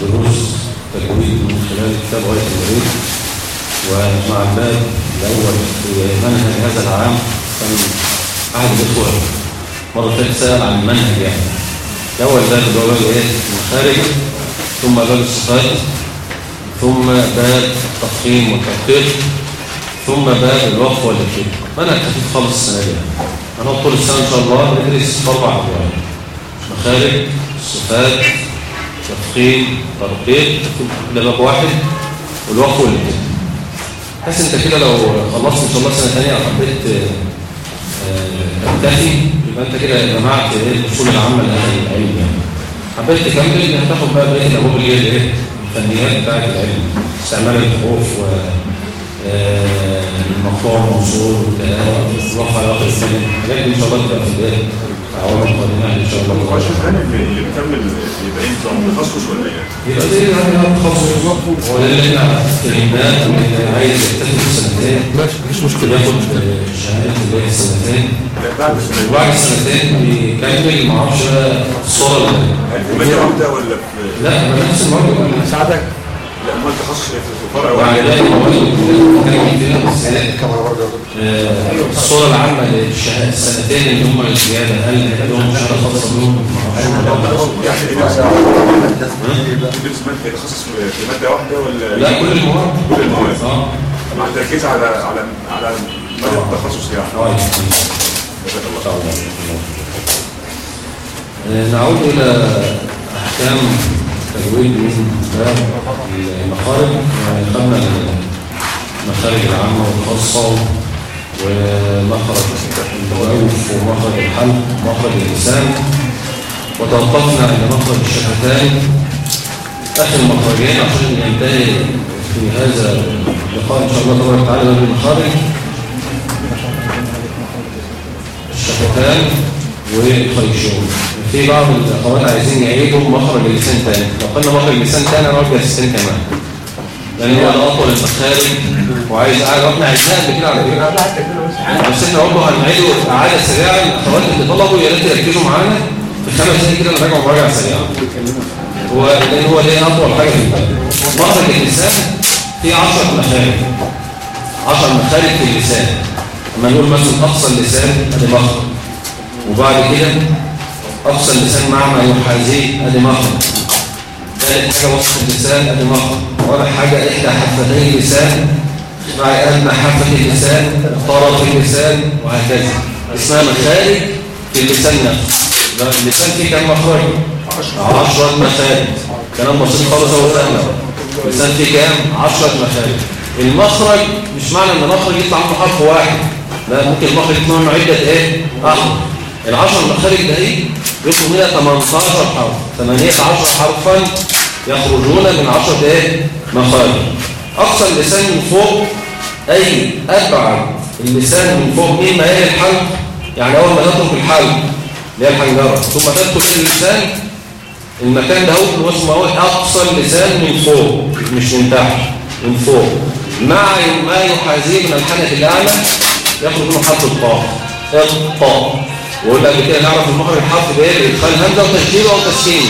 دروس تجويد من خلال كتاب غاية المريض. ومع الباب الأول في منهج هذا العام كان أحد الإخوة مرة فاتت سأل عن المنهج يعني. الأول باب اللي هو باب إيه؟ المخارج ثم باب الصفات ثم باب التفخيم والتدقيق ثم باب الوقف والإكيد منهج خفيف خالص السنة دي. هنقعد طول السنة إن شاء الله ندرس أربع أبواب مخارج الصفات تفخيم ترقيق ده باب واحد والوقف والإكيد حاسس انت كده لو خلصت إن شاء الله سنة ثانية حبيت تنتهي يبقى انت كده جمعت إيه الأصول العامة لهذا العلم يعني حبيت تكمل هتاخد بقى بقية الابواب اللي هي الإيه الفنيات بتاعت العلم. استعمال الحروف و المقطوع الموصول والكلام والرفع الآخر السنة الحاجات دي إن شاء الله تبقى في هو أنا اللي بكمل يبقى إيه نظام تخصص ولا إيه؟ يبقى زي يعني تخصص هو اللي إحنا فهمناه واللي عايز يكتفي بسنتين ماشي مفيش مشكله ياخد شهادة اللي هي لا سنة وبعد السنتين بيكمل ما أعرفش بقى الصورة اللي في مادة واحدة ولا في لا ما نفس المواد ساعدك لا امال تخصص إيه واحد ذلك آه، الصورة العامة للشهادة السنتين اللي هم الزيادة. هل لهم شهادة خاصة بهم؟ يعني في مادة واحدة ولا لا كل المواد. كل المواد. آه مع التركيز على على على مادة التخصص يعني. الله آه، نعود إلى أحكام باب المخارج خدنا المخارج العامة والخاصة ومخرج الجوف ومخرج الحلق ومخرج اللسان وتوقفنا عند مخرج الشفتين آخر مخرجين عشان ينتهي في هذا اللقاء إن شاء الله تبارك وتعالى المخارج. الشفتان والخيشوم في بعض الاخوات عايزين يعيدوا مخرج اللسان تاني لو قلنا مخرج اللسان تاني أنا أرجع السن كمان. لأن هو ده أطول المخارج. وعايز قاعد وإحنا عايزينها قبل كده على فكره بس إحنا برضه هنعيده اعاده سريعه الاخوات اللي طلبوا يا ريت يركزوا معانا. في خمس دقايق كده نراجع مراجعه سريعه هو لأن هو ده أطول حاجة في البلد مخرج اللسان فيه 10 مخارج. 10 مخارج في اللسان. لما نقول مثلا أقصى اللسان ادي مخرج. وبعد كده اقصى اللسان مع ما يحاذيه ادي مخرج ثالث حاجة وسط اللسان ادي مخرج رابع حاجة إحدى حفتي اللسان مع أدنى حافه اللسان طرف اللسان وهكذا. اسمها مخارج في اللسان نفسه. اللسان فيه كام مخرج 10 مخارج. كلام بسيط خالص هو سهل اللسان فيه كام 10 مخارج. المخرج مش معنى إن المخرج يطلع عنده حرف واحد. لا ممكن المخرج يطلع منه عدة إيه؟ احرف العشر مخارج ده إيه؟ يخرج منها 18 حرف. 18 حرفا يخرجون من 10 إيه؟ مخارج. أقصى اللسان من فوق أي أبعد اللسان من فوق. مما يلي الحلق؟ يعني أول ما تترك الحلق اللي هي الحنجرة. ثم تدخل إلى اللسان المكان ده هو اسمه هو أقصى اللسان من فوق. مش من تحت من فوق. مع ما يحاذيه من الحنك الأعلى يخرج منه حرف الطاء الطاء وقلنا قبل كده نعرف المخرج الحرف بايه بادخال همزه أو تسكين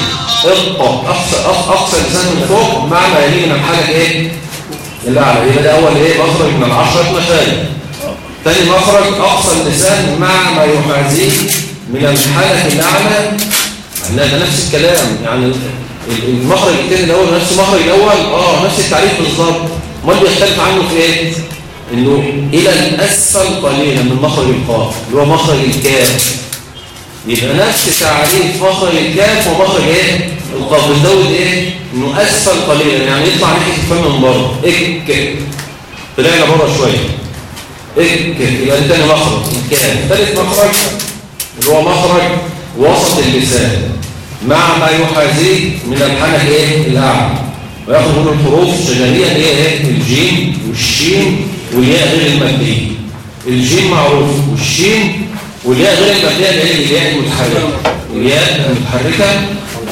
الطاء اقصى اقصى اللسان من فوق مع ما يليه من الحنك إيه الاعلى يبقى ده أول إيه؟ مخرج من العشرة مخارج ثاني مخرج أقصى اللسان مع ما يحاذيه من الحنك الأعلى. لا ده نفس الكلام. يعني المخرج الثاني الأول نفس المخرج الأول؟ آه نفس التعريف بالظبط. أمال بيختلف عنه في إيه؟ انه إلى الأسفل قليلا من مخرج القاف اللي هو مخرج الكاف. يبقى نفس تعريف مخرج الكاف ومخرج إيه؟ القاف. بنزود إيه؟ إنه أسفل قليلا. يعني يطلع ناحية الفم من بره. إك. طلعنا بره شوية. إك. يبقى تاني مخرج. الكاف. ثالث مخرج اللي هو مخرج وسط اللسان. مع ما يحاذيه من الحنك إيه؟ الأعلى. وياخد منه الحروف الشجرية اللي هي إيه؟ الجيم والشين. والياء غير الماديه الجيم معروف. والشين والياء غير الماديه اللي هي الياء المتحركه الياء المتحركه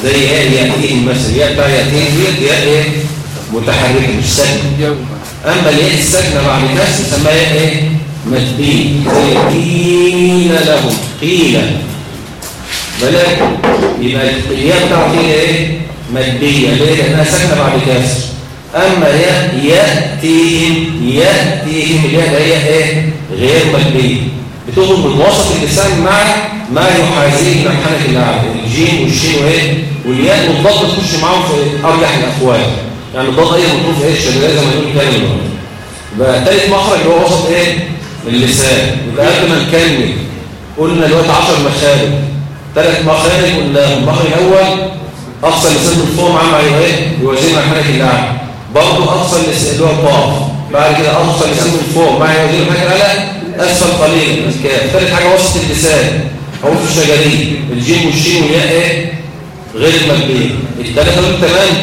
زي إيه؟ ياتين مثلا الياء بتاع ياتين دي ياء إيه؟ متحركة مش ساكنة. أما الياء الساكنة بعد كسر نسميها إيه؟ مدية زي قيل لهم. قيل. بلاك. يبقى الياء بتاعتي إيه؟ مدية ليه؟ لأنها ساكنة بعد كسر أما يا يأتيهم يأتيهم ده هي إيه؟ غير مدية بتخرج من وسط اللسان مع ما يحاذيه من الحنك الأعلى الجيم والشين وإيه؟ والياء والضاد تخش معاهم في أرجح الأقوال يعني الضاد أي مطلوب إيه؟ الشباب زي ما نقول كلمة النهارده يبقى تالت مخرج اللي هو وسط إيه؟ اللسان. يبقى قبل ما نكمل قلنا دلوقتي 10 مخارج. ثلاث مخارج قلنا المخرج الأول أقصى اللسان من فوق معاه أيوه إيه؟ يوازن مع حنك الاعلى برضه اللسان اللي هو القاف بعد كده اقصى اللسان من فوق. مع يوازن مع حنك الاعلى اسفل قليلا الكاف ثالث حاجة وسط اللسان. في الشجرية الجيم والشين والياء إيه؟ غير الماديه الثلاثه دول تمام؟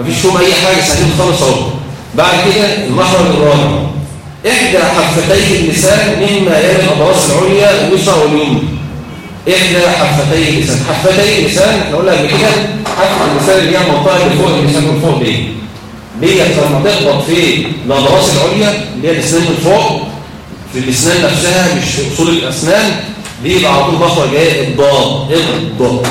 مفيش فيهم أي حاجة. سهلين خالص أهو. بعد كده المخرج الرابع. إحدى حفتي اللسان مما يلي الأضراس العليا اليسرى واليمنى إحدى حفتي اللسان. حفتي اللسان إحنا قلنا قبل كده حفة اللسان اللي هي المنطقة اللي فوق اللسان فوق دي. دي لما تخبط في الأضراس العليا اللي هي الأسنان من فوق في الأسنان نفسها مش في أصول الأسنان دي يبقى على طول مخرج إيه الضاد الضاد.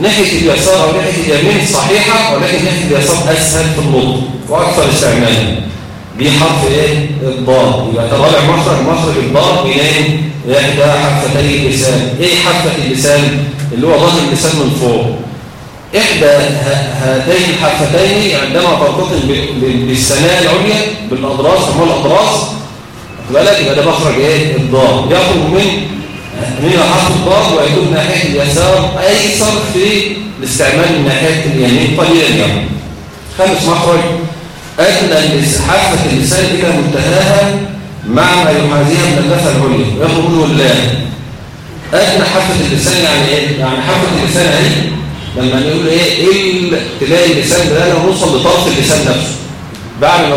ناحية اليسار أو ناحية اليمين صحيحة ولكن ناحية اليسار أسهل في النطق وأكثر استعمالا. دي حرف إيه؟ الضاد. يبقى الرابع مخرج مخرج الضاد منين إحدى حفتي اللسان. إيه حافه اللسان؟ اللي هو ظهر اللسان من فوق. إحدى هاتين الحفتين عندما ترتطم بالثنايا العليا بالأضراس هم الأضراس؟ بالك يبقى ده مخرج إيه؟ الضاد. يخرج من من حرف الضاد ويكون ناحية اليسار أيسر في الاستعمال من ناحية اليمين. قليلا يعني خامس مخرج. أدنى حافة اللسان إلى منتهاها مع ما يحاذيها من اللفة العليا. ويخرج منه اللام. أدنى حافة اللسان يعني إيه؟ يعني حافة اللسان أهي لما نقول إيه إيه تلاقي اللسان ده لو نوصل لطرف اللسان نفسه. بعد ما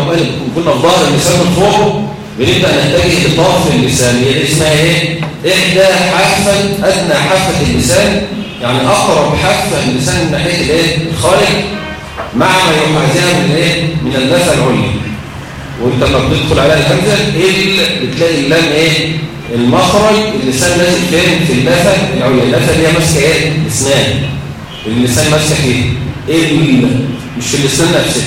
كنا في ظهر اللسان من فوقه بنبدأ نتجه لطرف اللسان. هي اسمها إيه؟ إحدى حافة أدنى حافة اللسان. يعني أقرب حافة اللسان من ناحية الإيه؟ الخارج مع ما يحاذيها من إيه؟ من اللثه العليا. وأنت لما بتدخل عليها الهمزه إيه بتلاقي اللام إيه؟ المخرج اللسان لازم فين؟ في اللثه العليا. اللثه اللي هي ماسكة إيه؟ الاسنان اللسان ماسكه فيه إيه مش في اللسان نفسه.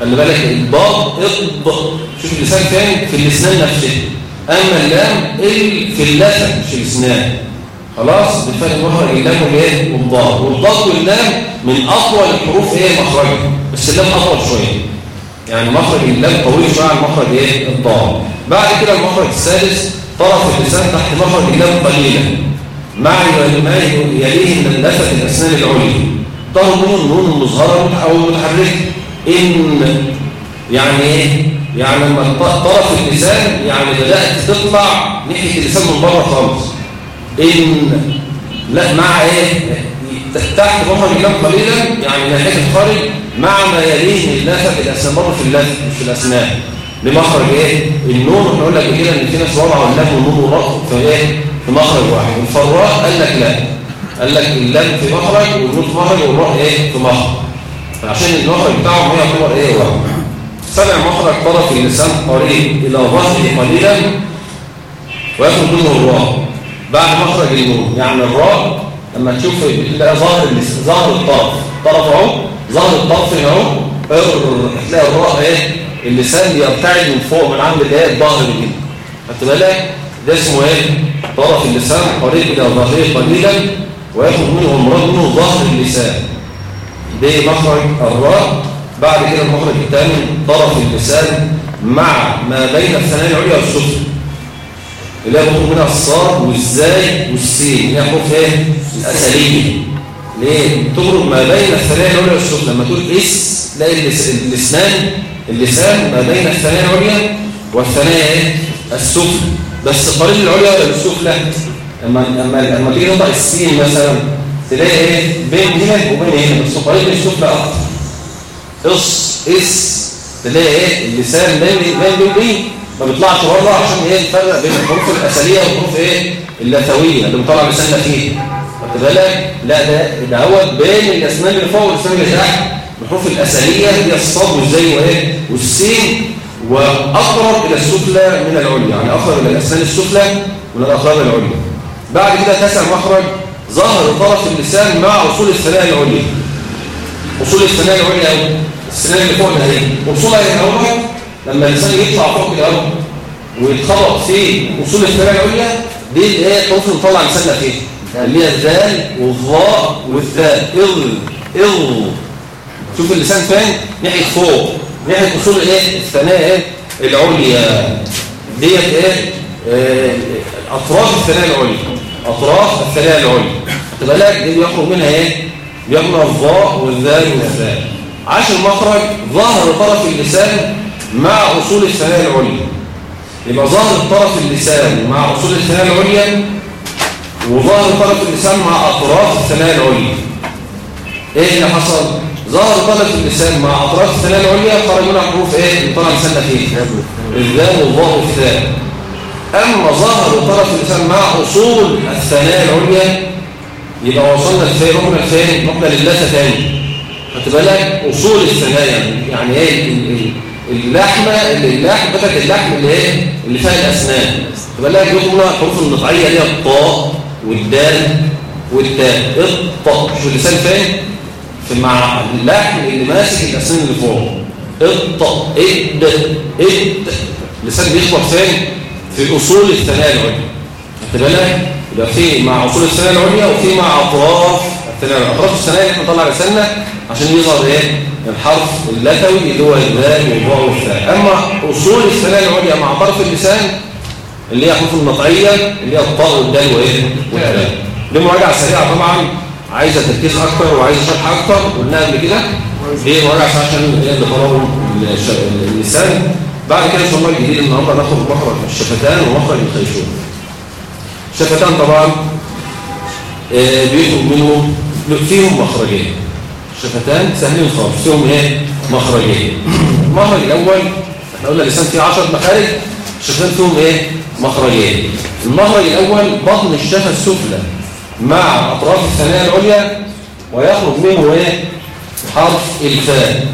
خلي بالك الضاد اض شوف اللسان فين؟ في اللسان نفسه. أما اللام ال في اللثه مش الاسنان خلاص بالفرق مخرج اللام والإيه؟ والضاد والضاد واللام من أطول الحروف إيه؟ مخرجها بس اللام أطول شوية. يعني مخرج اللام طويل شوية عن مخرج إيه؟ الضاد بعد كده المخرج السادس طرف اللسان تحت مخرج اللام قليلا مع ما يليه من اللثه الاسنان العليا طرف منه النون المظهرة أو المتحركة. إن يعني إيه؟ يعني لما طرف اللسان يعني بدأت تطلع ناحية اللسان من بره خالص. إن لا مع إيه؟ تحت مخرج اللام قليلا يعني ناحيه الخارج مع ما يليه من اللثه الاسنان برضه في اللثه مش في الاسنان لمخرج إيه؟ النون قلنا قبل كده إن في ناس وضعوا اللام والنون والراء في إيه في مخرج واحد. الفراء قال لك لا. قال لك اللام في مخرج والنون في مخرج والراء إيه؟ في مخرج. فعشان المخرج بتاعهم هو يعتبر إيه؟ واحد. سبع مخرج طرف اللسان قريب إلى ظهره قليلا ويخرج منه الراء. بعد مخرج النون. يعني الراء لما تشوف تلاقي ظاهر ظاهر الطرف. طرف اهو ظاهر الطرف اهو. تلاقي الراء إيه؟ اللسان يرتعد من فوق من عند اللي هي الظهر دي. خدت بالك؟ ده اسمه إيه؟ طرف اللسان قريب إلى ظهره قليلا وياخد منه المراد منه ظهر اللسان. ده مخرج الراء. بعد كده المخرج الثاني طرف اللسان مع ما بين الثنايا العليا والسفلى. اللي هي بخرج منها الصاد والزاي والسين. اللي هي حروف إيه؟ الاساليبيه ليه؟ تخرج ما بين الثنايا العليا والسفلى. لما تقول إس تلاقي الاسنان اللسان ما بين الثنايا العليا والثنايا إيه؟ السفلى. بس قريب العليا ولا السفلى لما لما لما تيجي تنطق السين مثلا تلاقي إيه؟ بين هنا وبين هنا. بس قريب السفلى أكتر اس اس. تلاقي إيه؟ اللسان باين باين بين ما بيطلعش بره عشان إيه؟ الفرق بين الحروف الأسلية والحروف إيه؟ اللثوية. اللي بيطلع لساننا فيه خدت بالك؟ لا ده ده هو بين الأسنان اللي فوق والأسنان اللي تحت. الحروف الاساليه هي الصاد والزي وإيه؟ والسين. وأقرب إلى السفلى من العليا يعني أقرب إلى الاسنان السفلى من الاقراب العليا. بعد كده تسع مخرج ظهر طرف اللسان مع أصول الثنايا العليا. أصول الثنايا العليا الثنايا اللي فوق أهي. أصولها إيه اهو لما الإنسان يطلع فوق كده ويتخبط في أصول الثنايا العليا دي اللي هي الحروف اللي نطلع لساننا فيها اللي هي الذال والظاء والذال. اض اض شوف اللسان فين؟ ناحية فوق. ناحيه اصول إيه؟ الثنايا إيه؟ العليا. ديت إيه؟ آه، أطراف الثنايا العليا. أطراف الثنايا العليا. خد بالك؟ دي بيخرج منها إيه؟ بيخرج الظاء والذال والذال عشان المخرج ظهر طرف اللسان مع أصول الثنايا العليا. يبقى ظهر طرف اللسان مع أصول الثنايا العليا وظهر طرف اللسان مع أطراف الثنايا العليا. إيه اللي حصل؟ ظهر طرف اللسان مع أطراف الثنايا العليا خرج منها حروف إيه؟ اللي طلع لساننا فيه. الذال والظاء والثاء أما ظهر طرف اللسان مع أصول الثنايا العليا يبقى وصلنا لفين؟ رحنا لفين؟ رحنا للثه ثاني خدت بالك؟ أصول الثنايا يعني إيه؟ ال- ال- اللحمة اللي اللحم بتاعت اللحم اللي إيه؟ اللي فيها الأسنان. خد بالك؟ يقولوا الحروف النطعيه اللي هي الطاء والدال والتاء. الطاء. شوف اللسان فين؟ في مع اللحم اللي ماسك الأسنان اللي فوق. الطاء اد اد اللسان بيخبط فين؟ في أصول الثنايا العليا. خدت بالك؟ يبقى في مع أصول الثنايا العليا وفي مع أطراف الثنايا العليا. أطراف اللي إحنا نطلع لساننا عشان يظهر إيه؟ الحرف اللثوي اللي هو الذال والظاء والثاء أما أصول الثنايا العليا مع طرف اللسان اللي هي حروف النطعيه اللي هي الطاء والدال وإيه؟ والتاء دي مراجعة سريعة طبعا. عايزة تركيز أكتر وعايزة شرح أكتر قلناها قبل كده. دي مراجعة عشان اللي قرروا اللسان بعد كده إن شاء الله الجديد النهارده ناخد مخرج الشفتان ومخرج الخيشوم. الشفتان طبعا آه، بيخرج منهم فيهم مخرجين. الشفتان سهلين خالص فيهم إيه؟ مخرجين. المخرج الأول إحنا قلنا اللسان فيه 10 مخارج الشفتان فيهم إيه؟ مخرجين. المخرج الأول بطن الشفة السفلى. مع أطراف الثنايا العليا ويخرج منه إيه؟ حرف الفاء.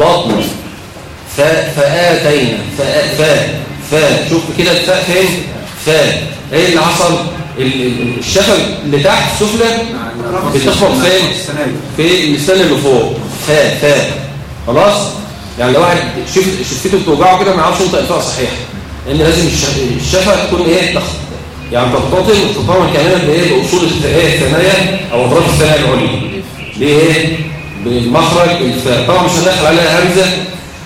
بطن. فاء فآتينا. فاء فاء فاء شوف كده الفاء فين؟ فاء إيه اللي حصل؟ ال- ال- الشفه اللي تحت السفلى بتخبط فين؟ في اللسان اللي فوق. فاء فاء خلاص؟ يعني لو واحد شف شفته بتوجعه كده ما يعرفش ينطق الفاء صحيح. لأن لازم الش- الشفه تكون إيه. يعني ترتطم تتطور كاملا بإيه؟ بأصول الث- الثنايا أو أطراف الثنايا العليا. بايه بمخرج الفاء طبعا مش هندخل عليها همزه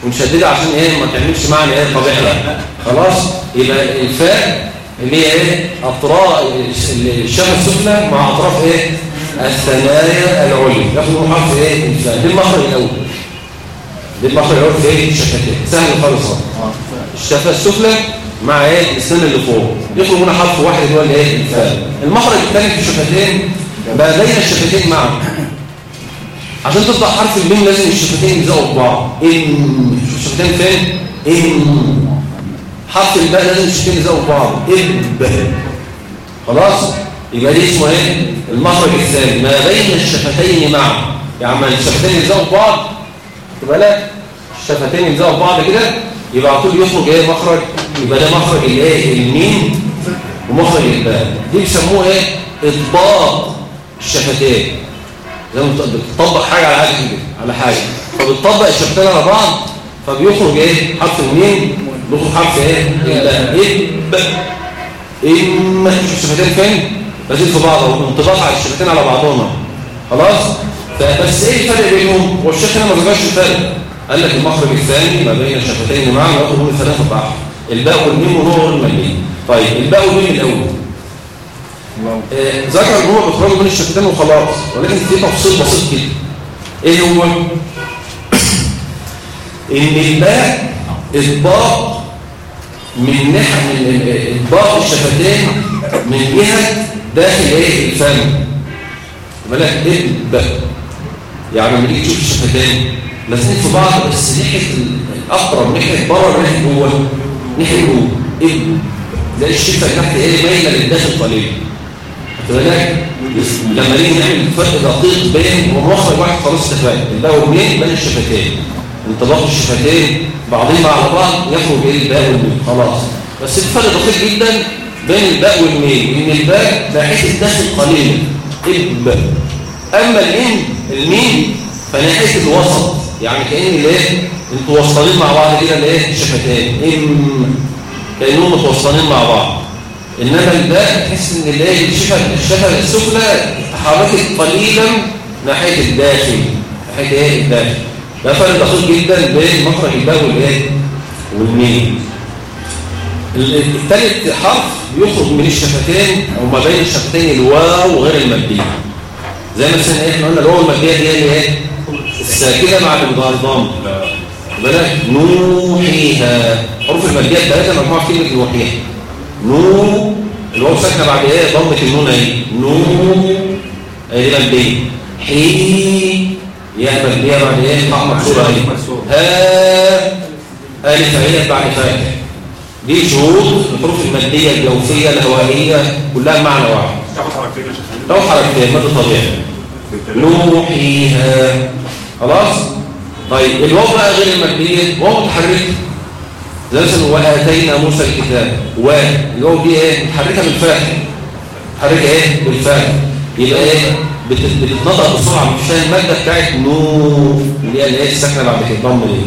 ونشددها عشان إيه؟ ما تعملش معنى إيه؟ طبيعي. خلاص؟ يبقى الفاء اللي هي إيه؟ أطراف الشفه السفلى مع أطراف إيه؟ الثنايا العليا. ياخدوا حرف إيه؟ الفاء دي المخرج الأول. دي المخرج الأول في إيه؟ الشفتين سهل خالص الشفه السفلى مع إيه؟ السن اللي فوق. يخرج منها حرف واحد اللي هو الايه الفاء. المخرج الثاني في الشفتين بقى بين الشفتين معا عشان تطلع حرف الميم لازم الشفتين يلزقوا في بعض إن. الشفتين فين؟ إن. حرف الباء لازم الشفتين يلزقوا في بعض إب. خلاص؟ يبقى دي اسمه إيه؟ المخرج الثاني. ما بين الشفتين معا يعني الشفتين يلزقوا في بعض خد بالك الشفتين يلزقوا في بعض كده يبقى على طول يخرج إيه مخرج يبقى ده مخرج الايه الميم ومخرج الباء دي بيسموه إيه؟ إطباق الشفتين زي ما بت- بتطبق حاجة على حاجة كده على حاجة. فبتطبق الشفتين على بعض فبيخرج إيه؟ حرف الميم بيخرج حرف إيه؟ الباء. إيه؟ إما شوف الشفتين فين؟ لازم في بعض انطباق على الشفتين على بعضهم خلاص؟ فبس إيه الفرق بينهم؟ هو الشيخ هنا ما ذكرش الفرق قال لك المخرج الثاني ما بين الشفتين معا وياخد من ثلاثة بعض الباء والميم ونور المليين طيب الباء والميم الأول. آه، ذكر إن هو بيخرجوا من الشفتين وخلاص ولكن في تفصيل بسيط كده إيه هو؟ إن الباء إطباق من ناحيه إطباق الشفتين من جهة داخل إيه؟ الفم. بالك إيه؟ الباء. يعني لما تيجي تشوف الشفتين. لازم في بعض بس ناحية الأقرب ناحية بره ناحية جوه ناحية جوه. إيه؟ ده الشفه تحت إيه؟ مايله للداخل قليلا خد بالك؟ لما نيجي نعمل فرق دقيق بين ومخرج واحد خلاص اتفقنا الباء والميم بين الشفتين. انطباق الشفتين بعضهم على بعض يخرج إيه الباء والميم. خلاص. بس الفرق دقيق جدا بين الباء والميم. ان الباء ناحية الداخل قليلا الباء أما الميم الميم فناحية الوسط. يعني كأن الايه أنتوا واصلين مع بعض كده الايه الشفتين ام كأنهم متوصلين مع بعض. إنما الباء تحس إن الايه الشفه الشفه السفلى تحركت قليلا ناحية الداخل ناحية إيه؟ الداخل. ده فرق دقيق جدا بين مخرج الباء والإيه؟ والميم الثالث حرف يخرج من الشفتين أو ما بين الشفتين الواو غير الماديه زي مثلا إيه إحنا قلنا الواو الماديه دي إيه الساكنه مع الضم بالك نوحيها. حروف الماديه الثلاثه مجموعة كلمة نوحيها نو الواو ساكنة بعد إيه؟ ضمة النون أهي. نو أهي ماديه حي يا ماديه بعد إيه؟ طعم مكسورة أهي. ها الف عين بعد فاتح. دي شروط الحروف الماديه الجوفية الهوائية كلها معنى واحد. تاخد حركتين لو حركتين ماده طبيعي. نوحيها. خلاص؟ طيب الواو بقى غير الماديه واو متحركه زي مثلا واتينا موسى الكتاب. و الواو دي إيه؟ متحركة بالفاء متحركة إيه؟ بالفاء يبقى إيه؟ بت- بتتنطق بسرعة مش فاهم المادة بتاعت نو اللي هي الايه الساكنة بعد كده الضم دي.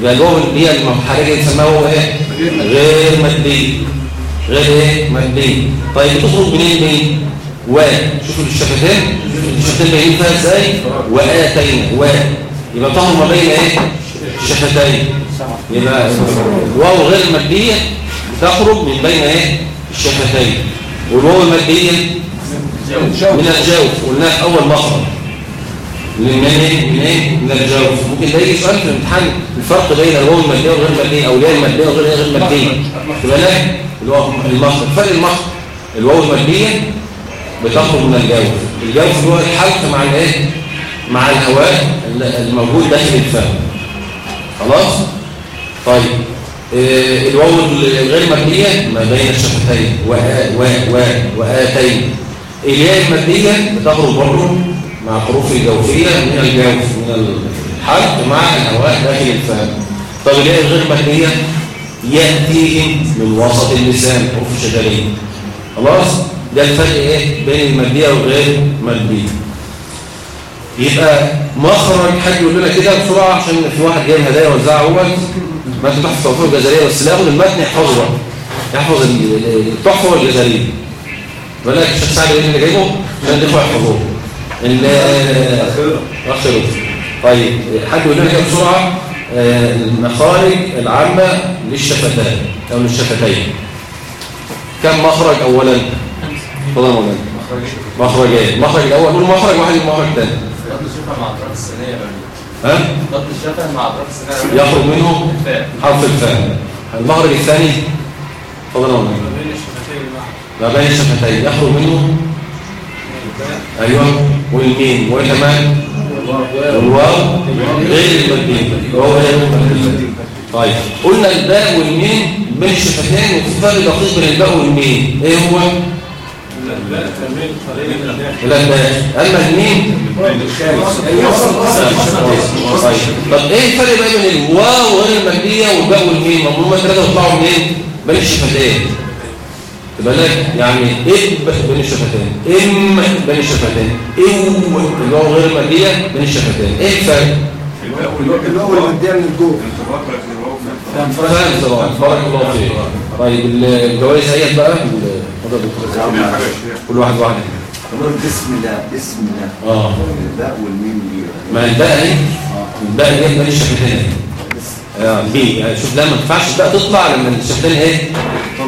يبقى الواو اللي هي المتحركة يسموها هو إيه؟ غير ماديه غير إيه؟ ماديه طيب بتخرج منين دي؟ و شوفوا الشفتين الشفتين باينين فيها إزاي؟ واتينا و يبقى طهر ما بين إيه؟ الشفتين يبقى الواو غير الماديه بتخرج من بين إيه؟ الشفتين والواو الماديه من الجوف قلناها في أول مخرج من إيه؟ من إيه؟ من الجوف ممكن ده يجي سؤال في الامتحان. الفرق بين الواو الماديه والغير الماديه أو الياء الماديه والغير غير الماديه تبقى لا اللي هو المخرج فرق المخرج الواو الماديه بتخرج من الجوف الجوف هو الحلق مع الايه؟ مع الهواء الموجود داخل الفم خلاص؟ طيب. آه، الواو الغير مبنية ما بين الشفتين. و و و وآتين. الياء الماديه بتخرج برضه مع الحروف الجوفيه من الجوف من الحلق مع الهواء داخل الفم طب الياء الغير مبنية يأتيهم من وسط اللسان حروف الشجريه خلاص؟ ده الفرق إيه؟ بين المادية والغير ماديه يبقى مخرج حد يقول لنا كده بسرعة عشان في واحد جايب هدايا وزعها اول ما تحفظ التوفيق الجزائريه بس لا ياخد المتن يحفظه. يحفظ ال- التحفة والجزائريه بالك الشيخ سعد اللي جايبه؟ عشان الاخوه يحفظوه. ال- اخ لطفي. طيب حد يقول لنا كده بسرعة؟ آه، المخارج العامة للشفتين أو للشفتين. كم مخرج اولا؟ تفضل يا مولانا مخرجين المخرج الأول. قول مخرج واحد المخرج الثاني ها؟ ضغط الشفة مع أطراف السنية يخرج منه الفاء حرف الفاء المخرج الثاني؟ تفضل يا مولانا بين الشفتين ما بين الشفتين. يخرج منه؟ أيوه. والميم. وإيه كمان؟ والواو. غير المادين وهو غير طيب. قلنا الباء والميم بين الشفتين وفي فرق دقيق بين الباء والميم. إيه هو؟ اما طيب طب إيه الفرق بقى بين الواو غير الماديه والباء والميم هم الثلاثه يطلعوا منين بين الشفتين تبقى يعني اب بين الشفتين ام بين الشفتين أو اللي هو غير الماديه بين الشفتين إيه الفرق الأول مديها من الواو فاهم بارك الله فيك طيب الجوائز اهيت بقى. اتفضل دكتور. كل واحد واحد بسم الله بسم الله. آه. الباء والميم دي. ما الباء اهي الباء دي بين الشفتين آه بي. يعني شوف لا ما ينفعش الباء تطلع لما الشفتين إيه؟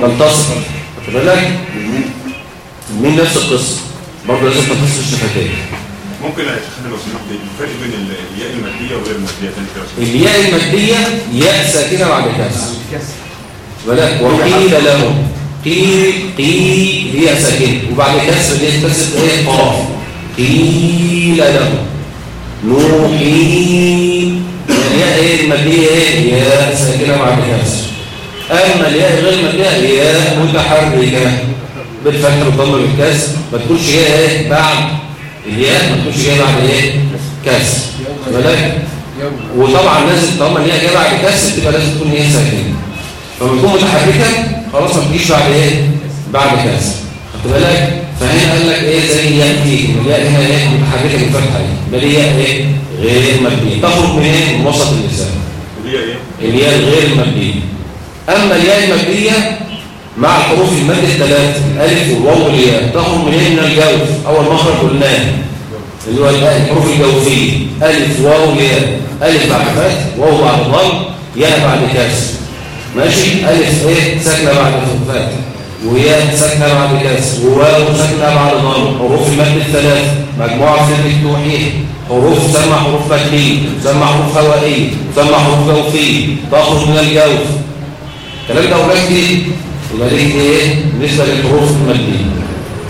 تلتصق خد بالك؟ الميم مين نفس القصة. برضه لازم تلتصق الشفتين ممكن يا شيخ لو سمحت الفرق بين ال- الياء المادية وغير المادية. الياء المادية ياء ساكنة بعد كسر ولك وقيل له قيل قيل هي ساكنة وبعد كسر دي كسر إيه قاف قيل له نوحي الياء إيه المادية إيه ياء ساكنة بعد كسر اما الياء غير المادية ياء متحركة بالفتح والضم بالكسر ما تكونش جاية إيه بعد الياء ما تكونش جاية بعد إيه كسر ولك وطبعا لازم طالما ان هي جاية بعد كسر تبقى لازم تكون هي ساكنه فلما تكون متحركه خلاص ما تجيش بعد إيه؟ بعد كسر خدت بالك؟ فهنا قال لك إيه؟ زي يأتي الياء هنا إيه؟ متحركه بالفتحه بل هي إيه؟ غير مبنيه تخرج من إيه؟ من وسط اللسان إيه؟ الياء الغير المبنيه أما الياء المبنية مع الحروف المد الثلاثه الألف والواو والياء تخرج من إيه؟ من الجوف اول مخرج قلناه اللي هو الحروف الجوفية. ألف واو ياء ألف بعد فتح واو بعد ضم ياء بعد كسر. ماشي؟ الف إيه؟ ساكنة بعد فتح وياء ساكنة بعد كسر وواو ساكنة بعد ضم حروف المد الثلاث. مجموعة في التوحيد. حروف تسمى حروف مدنيه تسمى حروف هوائيه تسمى حروف جوفيه تخرج من الجوف. الكلام ده أولاد دي يبقى دي إيه بالنسبة للحروف المدنيه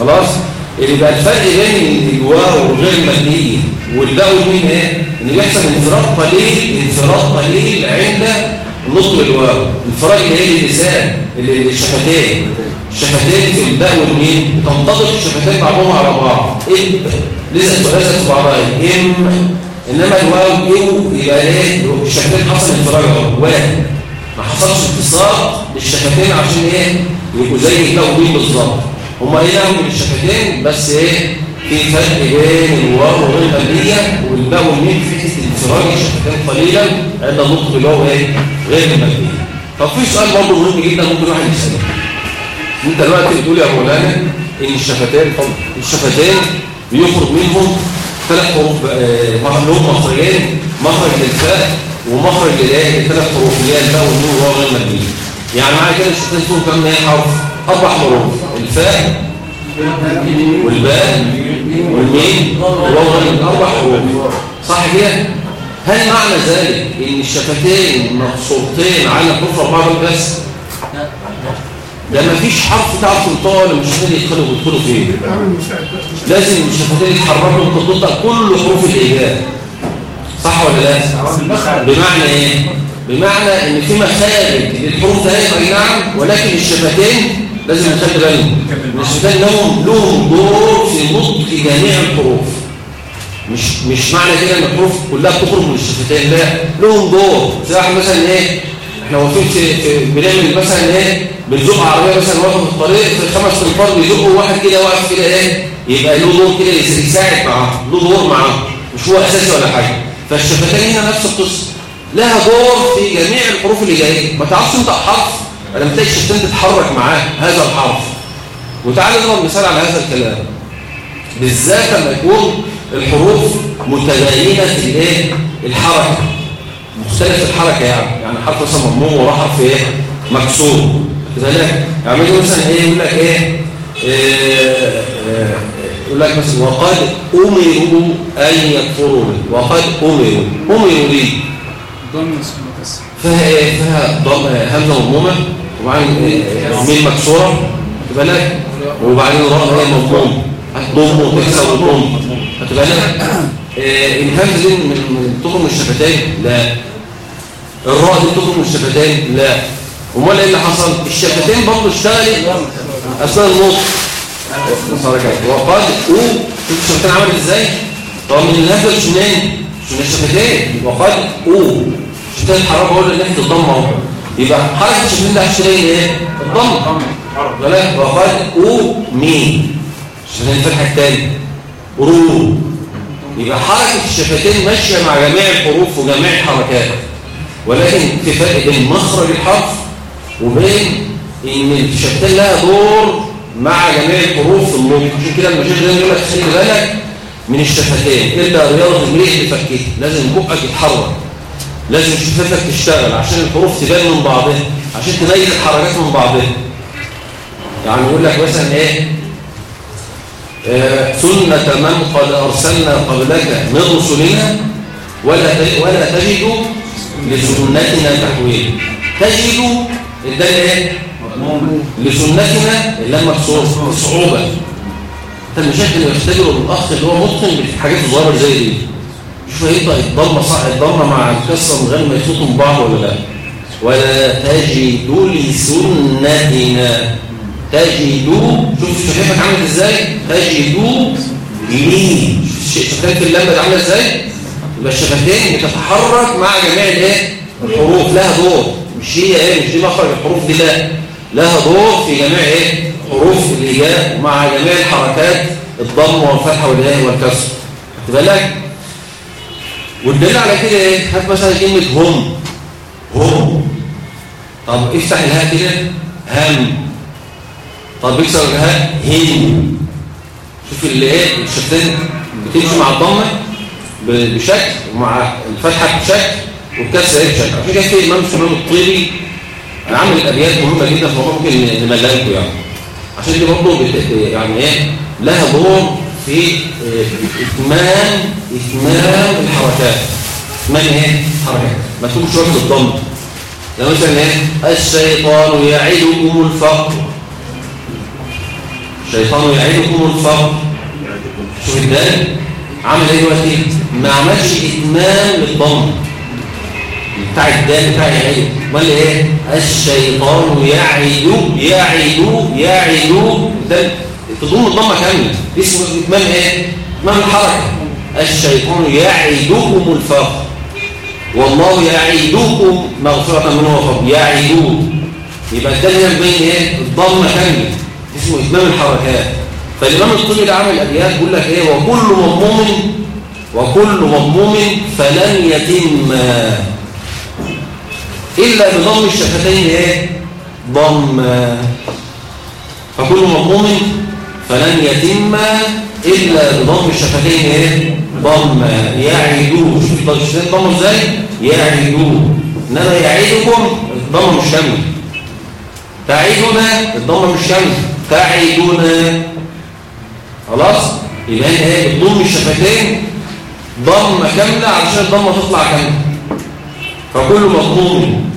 خلاص؟ اللي بقى الفرق بين الواو وغير المبنيه والباء والميم إيه؟ إن بيحصل انفراد قليل. انفراد قليل عند نطق الواو الفراغ اللي هي اللسان الشفتين الشفتين في الباء والميم تنطبق الشفتين بعضهم على بعض. إيه لسه لسه بعضها ام إنما الواو يو يبقى إيه؟ الشفتين حصل انفراج واحد. ما حصلش اتصال للشفتين عشان إيه؟ يبقوا زي الباء والميم بالظبط. هما لهم من الشفتين بس إيه؟ في فرق بين الواو المدية والباء والميم في حتة انفراج الشفتين قليلا عند النطق اللي هو إيه؟ غير المبنيه طب في سؤال برضه مهم جدا ممكن واحد يسأله. انت دلوقتي بتقول يا مولانا إن الشفتين الشفتين بيخرج منهم ثلاث حروف آه لهم مخرجين مخرج للفاء ومخرج للايه ثلاث حروف اللي هي الفاء والنون وهو غير المبنيه يعني معنى كده الشفتين فيهم كام حرف؟ أربع حروف. الفاء والباء والميم وهو أربع حروف. صح كده؟ هل معنى ذلك إن الشفتين مقصورتين على حروف اربعه بس ده ما فيش حرف تعرف تنطقه ولا مش قادر يدخلوا ويدخلوا فيه. لازم الشفتين يتحركوا وتنطق كل حروف الإيجاب. صح ولا لا؟ بمعنى إيه؟ بمعنى إن في مخارج للحروف ده اي نعم ولكن الشفتين لازم نخلي بالنا. الشفتين لهم لهم دور في نطق جميع الحروف. مش مش معنى كده إن الحروف كلها بتخرج من الشفتين. لا لهم دور. زي واحد مثلا إيه إحنا واقفين في, بنعمل مثلا إيه بنزق عربية مثلا واقف في الطريق في خمس تنفار بيزقوا واحد كده واقف كده إيه يبقى له دور كده يساعد معاه له دور معاه مش هو أساسي ولا حاجة. فالشفتين هنا نفس القصة. لها دور في جميع الحروف اللي جاية. ما تعرفش أنت حرف لما تلاقي الشفتين تتحرك معاه هذا الحرف. وتعالى نضرب مثال على هذا الكلام. بالذات لما يكون الحروف متباينه في الايه؟ الحركة. مختلف الحركة يعني. يعني حرف مثلا مضموم وراه حرف إيه؟ مكسور. كذلك يعني مثلا إيه؟ يقول لك إيه, إيه يقول لك مثلا وقد أمروا أن يكفروا به وقد ليه ضمن اسمه بس فيها إيه؟ فيها ضم همزة مضمومة. وبعدين ميم مكسورة. تبقى لك وبعدين راء هي مضموم. هتضم وتكسر وتضم لك إيه الهمزه دي من تخرج من الشفتين لا الراء دي تخرج من الشفتين لا. أمال إيه اللي حصل؟ الشفتين برضه اشتغلت أثناء النطق وقد أو شوف الشفتين عملت إزاي؟ طب من الهمزه مش من الشفتين وقد أو الشفتين اتحركوا أقول ناحيه الضمه أهو. يبقى حركة الشفتين ده هتشتغل إيه؟ الضمه ولا؟ وقد أو مين؟ الشفتين الفتحه الثانية رو يبقى حركة الشفتين ماشية مع جميع الحروف وجميع الحركات. ولكن فرق بين مخرج الحرف وبين إن الشفتين لها دور مع جميع الحروف في النطق عشان كده المشايخ دايما يقول لك خلي بالك من الشفتين. إلا رياضة اللي فكيت لازم بقك يتحرك. لازم شفتك تشتغل عشان الحروف تبان من بعضها. عشان تميز الحركات من بعضها. يعني يقول لك مثلا إيه؟ سنة من قد أرسلنا قبلك من رسلنا ولا ولا تجد لسنتنا تحويل. تجد ده إيه؟ لسنتنا لما تصور صعوبة. أنت المشاكل اللي بيختبروا الأخ اللي هو متقن بالحاجات الصغيرة زي دي. شوف هيبقى الضمه صح الضمه مع الكسره من غير ما من بعض ولا لا. ولا تجدوا لسنتنا تجدوا شوف شفافك عامل إزاي. تجدوا لي شفافك اللمبه دي عاملة إزاي. يبقى الشفتين بتتحرك مع جميع الإيه؟ الحروف. لها دور. مش هي إيه؟ مش دي مخرج الحروف دي لا. لها دور في جميع إيه؟ حروف الهجاء مع جميع الحركات الضم والفتحة والهاء والكسر. خد بالك والدليل على كده إيه؟ هات مثلا كلمة هم. هم. طب افتح الهاء كده. هم. طب اكسر الهاء هن شوف اللي إيه الشفتين بتمشي مع الضمه بشكل ومع الفتحة بشكل والكسر إيه بشكل. عشان كده في إمام سليمان الطيبي عامل الأبيات مهمة جدا في ممكن يعني. عشان دي برضه يعني إيه لها دور في آه، اتمام إتمام الحركات. إتمام إيه؟ حركات. ما تكونش شوية بالضم. زي مثلا إيه الشيطان يعدكم الفقر. الشيطان يعدكم الفقر. شوف الدال. عمل إيه دلوقتي؟ ما عملش إتمام للضم. بتاع الدال بتاع يعيد أمال إيه؟ الشيطان يعد يعد يعد ده تضم الضمة كاملة. اسمه إتمام إيه؟ إتمام الحركة. الشيطان يعدكم الفقر. والله يعدكم مغفرة منه وفضل يعدون يبقى الدال بين إيه؟ الضمة كاملة. اسمه اتمام الحركات. فالإمام الطبي ده عامل ابيات بيقول لك إيه؟ وكل مضموم وكل مضموم فلن يتم. إلا بضم الشفتين إيه؟ ضم. فكل مضموم فلن يتم إلا بضم الشفتين إيه؟ ضم. يعيدوه. شوف الشفتين ضم إزاي؟ يعيدوه. إنما يعيدكم الضمه مش كامله تعيدنا الضمه مش كامله تعيدنا خلاص؟ يبقى هنا إيه؟ بتضم الشفتين. ضمه كاملة علشان الضمة تطلع كاملة. فكل مضموم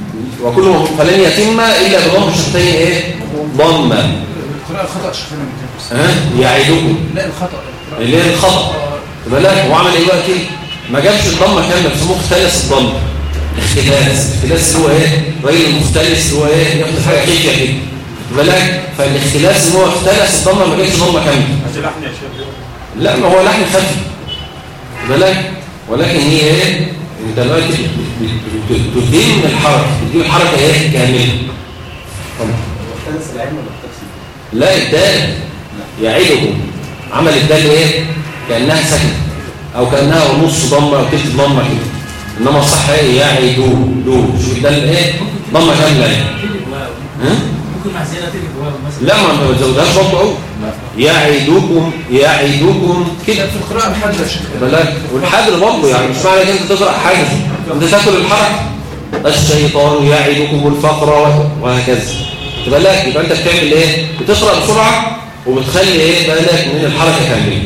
وكل مضموم فلن يتم إلا بضم الشفتين إيه؟ ضمة. الخطأ شفنا ها؟ يعيدكم لا الخطأ. اللي هي الخطأ. خد بالك هو عمل إيه دلوقتي ما جابش الضمة كاملة بيسموه اختلس الضمة. اختلاس. اختلاس هو إيه؟ الراجل المختلس اللي هو إيه؟ ياخد حاجة خفيه كده. خد بالك فالاختلاس اللي هو اختلس الضمة ما جابش ضمة كاملة. لحن يا شيخ. لا ما هو لحن خفي بالك؟ ولكن هي إيه؟ دلوقتي بت- بت- بتدين الحركة بتدين الحركة إيه كاملة؟ لا الدال يعيدكم. عمل الدال إيه؟ كأنها سكنة. أو كأنها نص ضمة أو تلت ضمة كده. إنما الصح إيه؟ يعيدو دو شوف الدال إيه؟ ضمة كاملة. إيه ها؟ مع زيادة تلك واو مثلا. لا ما بتزودهاش برضه قوي يعيدوكم يعيدوكم كده. في القراءة الحادة يا شيخ؟ بالك والحجر برضه يعني مش معنى ان أنت تقرا حاجة. أنت تاكل الحركة. الشيطان يعدكم الفقر وهكذا. لك يبقى أنت بتعمل إيه؟ بتقرا بسرعة وبتخلي إيه؟ بالك من الحركة كامله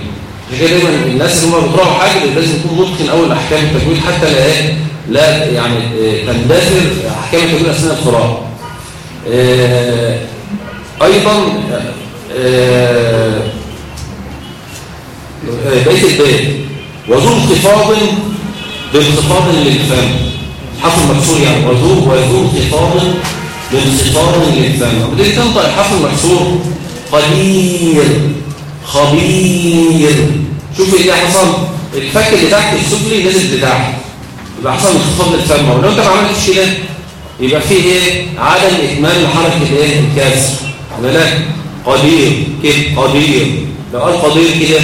عشان كده دايما الناس اللي هم بيقراوا حاجة لازم يكون متقن اول احكام التجويد حتى لا إيه لا يعني إيه، تندثر أحكام التجويد أثناء القراءة. آه، أيضا آه، بيت البيت وذو انخفاض بانخفاض للفم حرف المكسور يعني وذو وذو انخفاض بانخفاض للفم وبتيجي تنطق الحرف المكسور قدير خبير شوف إيه اللي حصل الفك اللي تحت السفلي نزل لتحت يبقى حصل انخفاض للفم. ولو أنت ما عملتش كده يبقى فيه إيه؟ عدم اتمام لحركه إيه الكسر بالك قدير كده قدير؟ لو قال قدير كده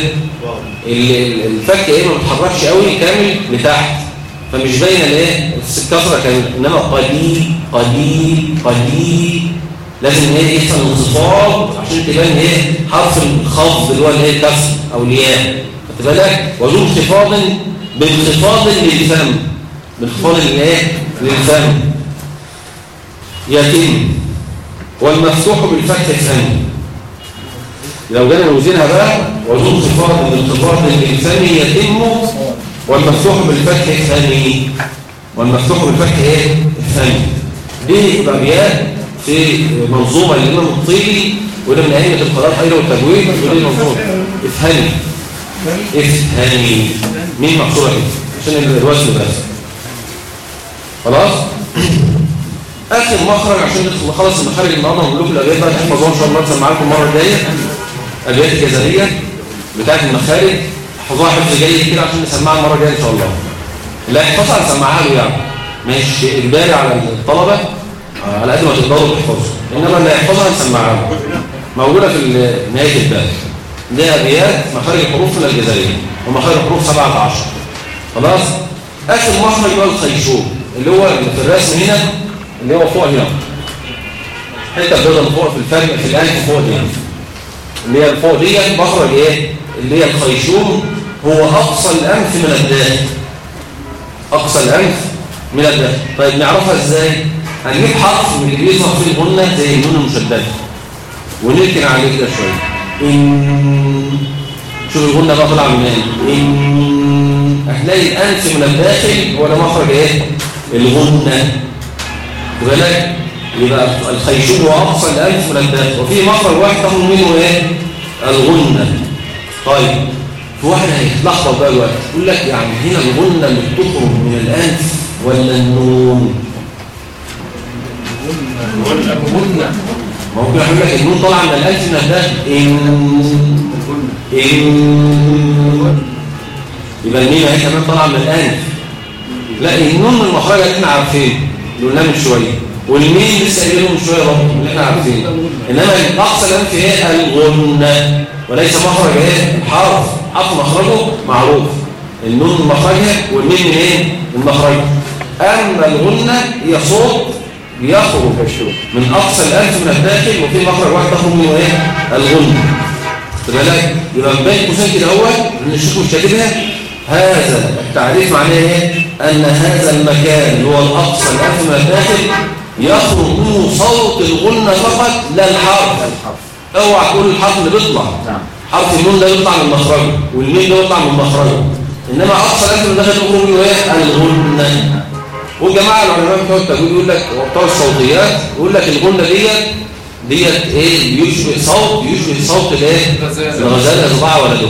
ال- ال- الفك إيه؟ ما بيتحركش قوي كامل لتحت فمش باينة الإيه؟ الكسره كاملة. إنما قدير قدير قدير. لازم إيه؟ يحصل انخفاض عشان تبان إيه؟ حرف الخفض اللي هو الإيه؟ الكسر أو الياء. خدت بالك وذو انخفاض بانخفاض للفم. بانخفاض الايه للفم. يتم والمفتوح بالفتح الثاني. لو جينا نوزنها بقى وذو انخفاض الانخفاض الانساني يتم والمفتوح بالفتح الثاني. والمفتوح بالفتح إيه؟ الثاني. دي ابيات في منظومة للإمام الطيبي وده من ائمه القراءات أيضا والتجويد ودي منظومة. افهمي. افهمي. مين مكسوره كده عشان الوزن بس. خلاص؟ آخر مخرج عشان نخلص المخارج النهارده لكم الابيات بقى تحفظوها إن شاء الله تسمع لكم المرة الجاية. الابيات الجزريه بتاعت المخارج. احفظوها حفظ جيد كده عشان نسمعها المرة الجاية إن شاء الله. اللي هيحفظها هنسمعها له يعني. مش إجباري على الطلبة آه، على قد ما تقدروا تحفظوا. إنما اللي هيحفظها هنسمعها له. موجودة في نهاية الباب. دي أبيات مخارج الحروف من الجزائية ومخارج الحروف 17 خلاص؟ آخر مخرج هو الخيشوم اللي هو في الرسم هنا. اللي هو فوق هنا. حتة بيضة فوق في الفرق في الأنف فوق هنا اللي هي الفوق دي مخرج إيه؟ اللي هي الخيشوم. هو أقصى الأنف من الداخل. أقصى الأنف من الداخل. طيب نعرفها إزاي؟ هنجيب حرف من اللي بيظهر فيه الغنة زي النون المشددة ونركن عليه كده شوية. إن. شوف الغنة بقى طلع منين إن. هتلاقي الأنف من الداخل ده مخرج إيه؟ الغنة. بالك يبقى الخيشوم هو أقصى الأنف من الداخل وفي مخرج واحد تاخد منه إيه؟ الغنة. طيب في واحد هيتلخبط بقى دلوقتي. يقول لك يعني هنا الغنة اللي بتخرج من الأنف ولا النون؟ قلنا ممكن أقول لك النون طالعة من الأنف من الداخل إن. إن. يبقى الميم اهي كمان طالعة من الأنف لا النون من اللي إحنا عارفينه اللي قلناه من شوية والميم لسه قايلينه من شوية برضه اللي إحنا عارفينه. إنما الأقصى الانف إيه الغنه وليس مخرج إيه؟ الحرف. حرف مخرجه معروف. النون مخرجها والميم من إيه؟ من مخرجها أما الغنه هي صوت بيخرج من أقصى الانف من الداخل وفي مخرج واحد تخرج منه إيه؟ الغنه خد بالك؟ يبقى من بين قوسين كده اهو إن الشيخ مش كاتبها هذا التعريف معناه إيه؟ أن هذا المكان هو الأقصى الانف من الداخل يخرج منه صوت الغنة فقط لا الحرف أوعى تقول الحرف اللي بيطلع حرف النون ده يطلع من مخرجه والميم ده يطلع من مخرجه. إنما أقصى الانف من الداخل يخرج منه إيه؟ الغنة. والجماعه العلماء بتوع التجويد يقول لك وبتوع الصوتيات يقول لك الغنة ديت ديت إيه؟ يشبه صوت يشبه صوت الإيه؟ الغزالة. اذا ضاع ولدها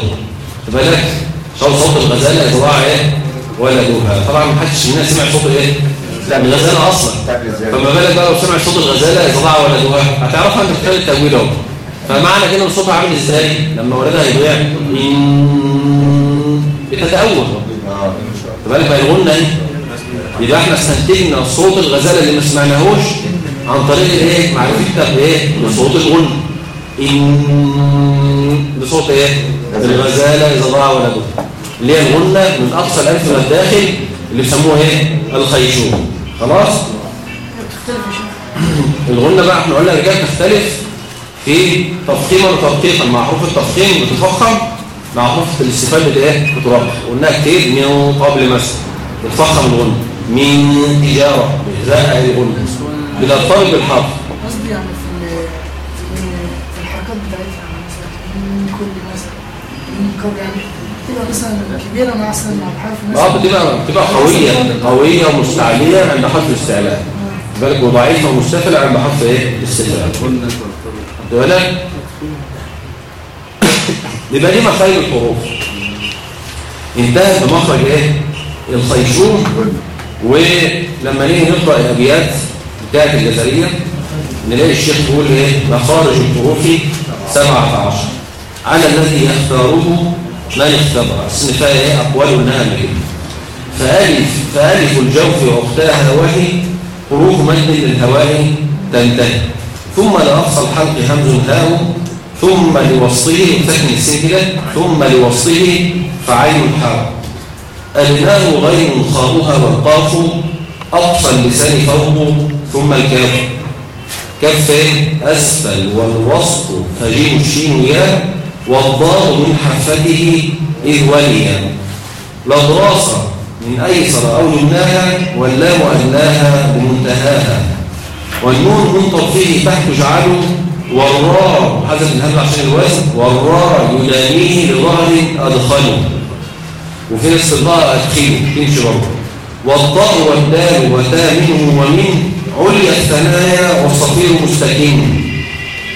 خد بالك صوت اذا ضاع إيه؟ ولدها طبعا ما حدش مننا سمع صوت إيه؟ لا الغزالة أصلا. فما بالك بقى لو سمع صوت الغزالة اذا ضاع ولدها هتعرفها أنت في التجويد أهو. فمعنى كده صوتها عامل إزاي؟ لما ولدها يضيع. بتتأول. بالك بقى الغنة إيه يبقى إحنا استنتجنا صوت الغزالة اللي ما سمعناهوش عن طريق الايه معرفتنا بايه بصوت الغن ان بصوت إيه؟ الغزالة اذا ضاع ولده اللي هي الغنة من أقصى الأنف من الداخل اللي بيسموها إيه؟ الخيشوم. خلاص؟ الغنة بقى إحنا قلنا الرجال تختلف في تفخيما وترقيقا مع حروف التفخيم بتفخم مع حروف الاستفهام بإيه؟ بترقق قلناها كتير من قبل مثلا. بتفخم الغنة. من تجارة. بإهزاء الغنة. بالأطفال بالحرف. قصدي يعني في الحركات بتاعتها يعني مثلا من كل مثلا من كل يعني مثلا كبيرة مع مثلا مع الحرف آه بتبقى بتبقى قوية قوية ومستعلية عند حرف الاستعلاء بالك وضعيفة ومستفلة عند حرف إيه؟ الاستفلاء بالك؟ يبقى دي مخارج الحروف. انتهت بمخرج إيه؟ الخيشوم. ولما نيجي نقرأ الابيات بتاعت الجزرية نلاقي الشيخ بيقول إيه؟ مخارج الحروف 17 على الذي يختاره اصل فيها إيه أقوال انها كده فألف فألف الجوف وأختها وهي حروف مد للهواء تنتهي. ثم لأقصى الحلق همز هاء ثم سكن السين كده ثم لوصله فعين حاء النار غير خاؤها والقاف أقصى اللسان فوق ثم الكاف. كفين أسفل والوسط فجيم الشين ياء والضاد من حفته إذ وليا لا دراسة من أيسر أو يمناها واللام أدناها بمنتهاها. والنون من طرفه تحت جعله. والراء حذف الهمل عشان الوزن والراء يدانيه لظهر أدخله. وفي نفس الضاء أدخله. تمشي برضه والضاء والدال وتا منه ومن عليا الثنايا والصفير مستقيم.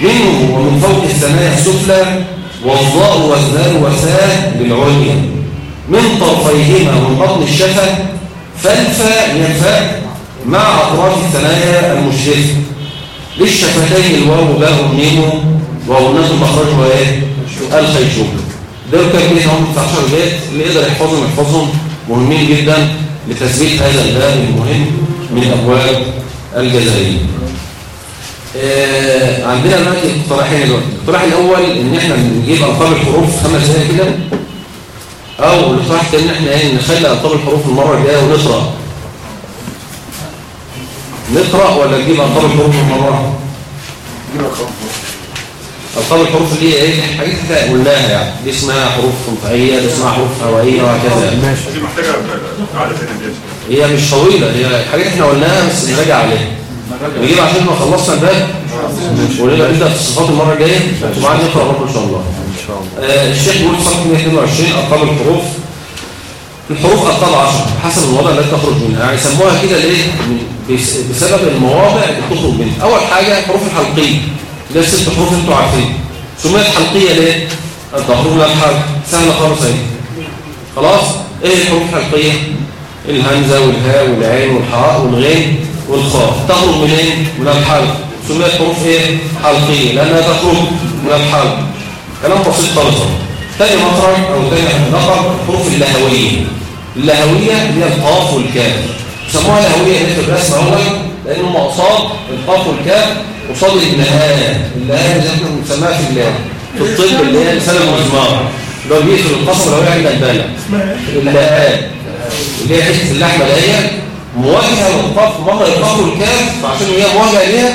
منه ومن فوق الثنايا السفلى والضاء والذال وثاء للعليا من طرفيهما من بطن الشفة فالفاء ينفاء مع أطراف الثنايا المشرفة. للشفتين الواو باء ميم وغنات مخرجها إيه الخيشوم ده كان بيه هم 19 بيت اللي يقدر يحفظهم يحفظهم. مهمين جدا لتثبيت هذا الباب المهم من أبواب الجزائريه آه عندنا دلوقتي اقتراحين دلوقتي. الاقتراح الأول إن إحنا نجيب القاب الحروف خمس دقايق كده. أو الاقتراح الثاني إن إحنا إيه نخلي القاب الحروف المرة الجاية ونقرأ. نقرأ ولا نجيب القاب الحروف المرة؟ القاب الحروف دي إيه حاجات إحنا قلناها يعني. دي اسمها حروف قطعيه دي اسمها حروف هوائيه وهكذا دي محتاجة قاعدة هي مش طويلة هي حاجات إحنا قلناها بس نراجع عليها. نجيب عشان ما خلصنا الباب. ولينا نبدا في الصفات المرة الجاية وبعد نقرا برضه إن شاء الله. آه الشيخ بيقول صفحة 122 أرقام الحروف. الحروف أرقام 10 حسب الوضع التي تخرج منها. يعني سموها كده ليه؟ بس- بسبب المواضع اللي بتخرج منها. أول حاجة الحروف الحلقية. اللي هي الست حروف أنتوا عارفين. سميت حلقية ليه؟ التخرج من الحرف سهلة خالص أهي. خلاص؟ إيه الحروف الحلقية؟ الهمزة والهاء والعين والحاء والغين. والخاء تخرج منين من الحلق. سميت حروف إيه؟ حلقية. لأنها تخرج من الحلق. كلام بسيط خالص. تاني مخرج أو تاني نقر حروف اللهوية. اللهوية اللي هي القاف والكاف. يسموها لهوية هنا في الرسم اول لأن هم قصاد القاف والكاف قصاد اللهان زي ما إحنا بنسميها في ال- في الطب اللي هي لسان المزمار اللي هو بيقفل القصب لو عند البلد اللهان اللي هي حتة اللحمة اللي هي مواجهه للقاف مخرج القاف والكاف فعشان هي مواجهه ليها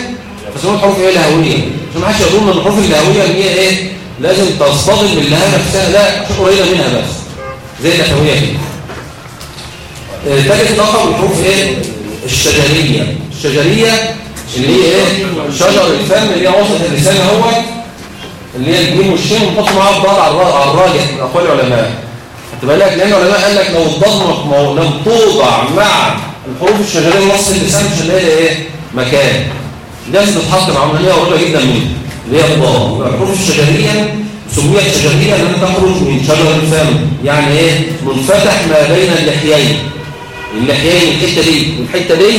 فسموها حروف إيه لهويه عشان ما حدش يظن إن الحروف اللهويه اللي هي إيه لازم تصطدم باللهان نفسها لا عشان قريبة منها بس. زي اللهويه كده. آه، تالت رقم الحروف إيه؟ الشجرية. الشجرية اللي هي إيه؟ شجر الفم اللي هي وسط اللسان اهوت اللي هي الجيم والشين ونحط معاها الضاد على الرا- على الراجح. من أقوال العلماء. خدت بالك لأن العلماء قال لك لو الضاد مو- لم توضع مع الحروف الشجرية وسط اللسان مش هنلاقي إيه؟ مكان. لازم تتحط مع عمليه قريبة جدا منه اللي هي الضاد الحروف الشجرية سميت شجريه لأنها تخرج من شجر الفم يعني إيه؟ منفتح ما بين اللحيين. اللحيين الحتة دي. والحته دي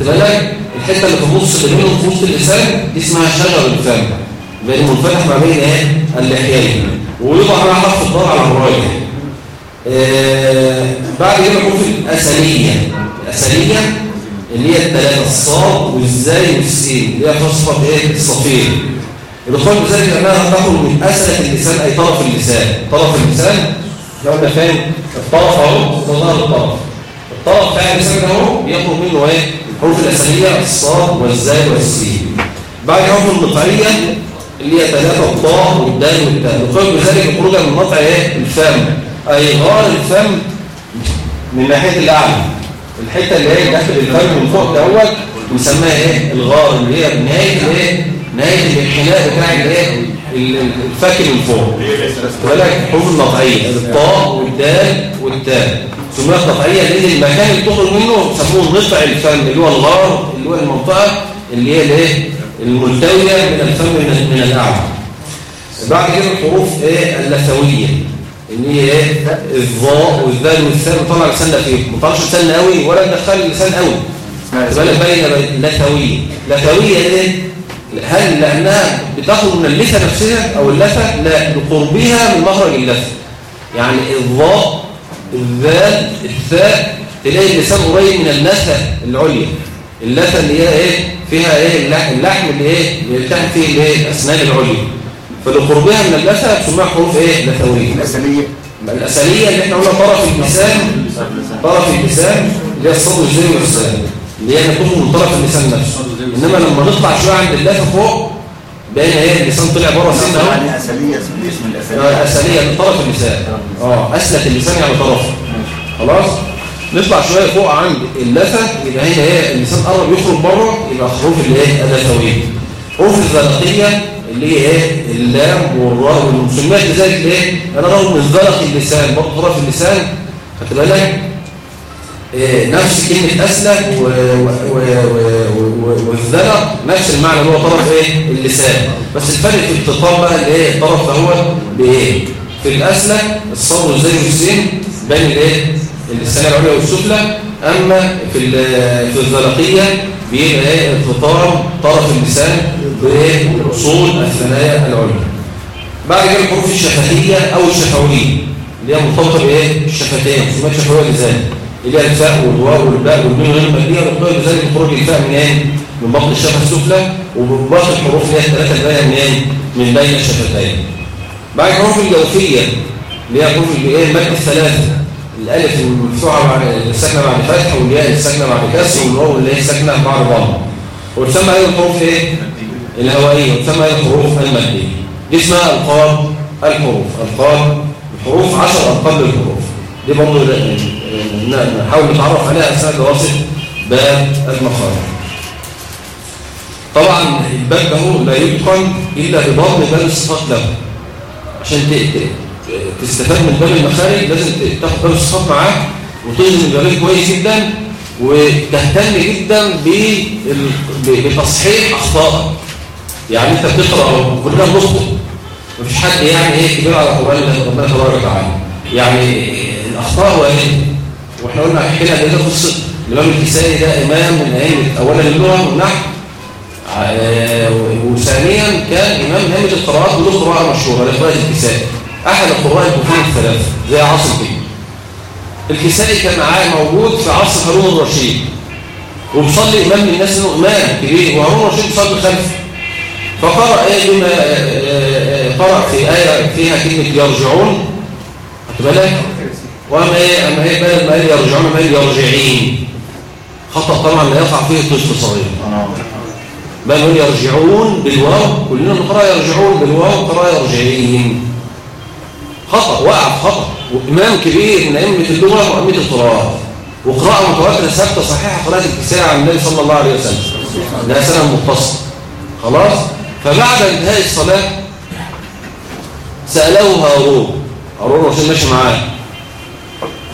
خدت بالك الحتة اللي في النص اللي وسط اللسان دي اسمها شجر الفم. بين منفتح ما بين إيه؟ اللحيين. ويوضع على حرف الضاد على الراجح. آه بعد كده الحروف الاسليه الاسليه اللي هي الثلاثه الصاد والزاي والسين. اللي هي تصفى إيه الصفير. الدخول بذلك لانها تخرج من اسلة اللسان أي طرف اللسان. طرف اللسان لو إحنا فاهم الطرف ده ظهر الطرف. الطرف بتاع اللسان أهو بيخرج منه إيه؟ الحروف الاساسيه الصاد والزاي والسين. بعد الحروف النطعيه اللي هي ثلاثة الطاء والدال والتاء. الدخول بذلك خروجا من نطع إيه؟ الفم. أي غار الفم من ناحية الأعلى. الحتة اللي هي داخل الفم من فوق دوت بنسميها إيه؟ الغار اللي هي نهاية الإيه؟ نهاية الانحناء بتاع الإيه؟ ال- ال- الفك من فوق. بالك؟ حروف النطعيه الطاء والدال والتاء. سميها النطعيه لأن المكان اللي بتخرج منه سموه نطع الفم اللي هو الغار اللي هو المنطقة اللي هي الإيه؟ الملتوية من الفم من, من الاعلى بعد كده الحروف إيه؟ اللثوية. اللي هي إيه الظاء والذال والثاء بنطلع لساننا فيه ما بنطلعش لساننا قوي ولا ندخل اللسان قوي. تبقى لك باينه لثويه لثويه إيه؟ هل لأنها بتخرج من اللثه نفسها أو اللثة؟ لا لقربها من مخرج اللثة. يعني الظاء الذال الثاء تلاقي اللسان قريب من اللثة العليا. اللثة اللي هي إيه؟ فيها إيه؟ اللحم, اللي إيه؟ بيلتحم فيه الإيه؟ الأسنان العليا. فلقربها من اللثه تسمى حروف إيه؟ لثويه الأسلية الأسالية اللي إحنا قلنا طرف اللسان طرف اللسان اللي هي الصوت والزي واللسان اللي هي بتخرج من طرف اللسان نفسه. إنما لما نطلع شوية عند اللافة فوق باين إيه؟ اللسان طلع بره سنة أهو. يعني أسلية اسم الأسلية آه، الأسالية من طرف اللسان. آه أسلة اللسان يعني طرفه خلاص؟ نطلع شوية فوق عند اللثة يبقى هنا إيه؟ اللسان قرب يخرج بره يبقى حروف اللي إيه اللثوية حروف الزلقية اللي هي إيه؟ اللام والراء والمسميات لذلك إيه؟ أنا رغم زلق اللسان برضه طرف اللسان خدت بالك؟ إيه نفس كلمة أسلك و- و- و- و- و- والزلق نفس المعنى اللي هو طرف إيه؟ اللسان. بس الفرق في التطام بقى اللي إيه الطرف هو بإيه؟ في الأسلك الصاد والزي والسين بين الإيه؟ اللسان العليا والسفلى. أما في في الزلقية بيبقى إيه؟ التطام طرف اللسان بايه اصول الثنايا العليا. بعد كده الحروف الشفتيه أو الشفويه اللي هي مرتبطة بإيه؟ الشفتين اسمها شفويه لسان اللي هي الفاء والواو والباء والميم غير الماديه والقوه لذلك خروج الفاء من إيه من بطن الشفه السفلى ومن باقي الحروف اللي هي الثلاثة اللي هي منين من بين الشفتين. بعد الحروف الجوفية اللي هي الحروف اللي هي المد الثلاثة الألف المفتوحه بعد الساكنه بعد فتح والياء الساكنه بعد كسر والواو اللي هي الساكنه بعد ضم. وتسمى هذه الحروف إيه؟ الهوائية وتسمى هذه الحروف المادية. دي اسمها ألقاب الحروف. ألقاب الحروف 10 ألقاب للحروف. دي برضه نحاول نتعرف عليها أثناء دراسة باب المخارج طبعا الباب ده لا يتقن إلا بضم باب الصفات له. عشان تستفاد من باب المخارج لازم تاخد باب الصفات معاه وتنزل البابين كويس جدا وتهتم جدا بتصحيح أخطائك. يعني انت بتقرأ كلنا بنخطئ مفيش حد يعني إيه كبير على القران ربنا تبارك وتعالى. يعني الأخطاء وارده وإحنا قلنا حكينا قبل كده قصه الإمام الكسائي ده إمام من ائمه اولا اللغة والنحو. وثانيا كان إمام ائمه القراءات وله قراءة مشهورة لقراءة الكسائي أحد القراء الكفار الثلاثة زي عاصم كده. الكسائي كان معاه موجود في عصر هارون الرشيد. وبصلي إمام الناس انه إمام كبير وهارون الرشيد بيصلي خلفه فقرأ إيه بما قرأ في آية فيها كلمة يرجعون. بالك؟ وأما إيه أما هي بدل ما يرجعون ما يرجعين. خطأ طبعا لا يقع فيه طفل صغير. بل هم يرجعون بالواو كلنا نقرأ يرجعون بالواو قرأ يرجعين. خطأ وقع خطأ. وإمام كبير من أئمة اللغة وأئمة القراءات وقراءة متواترة ثابتة صحيحة قراءة الكساء عن النبي صلى الله عليه وسلم. ده سنة متصل. خلاص؟ فبعد انتهاء الصلاة سأله هارون. هارون رشيد ماشي معاه.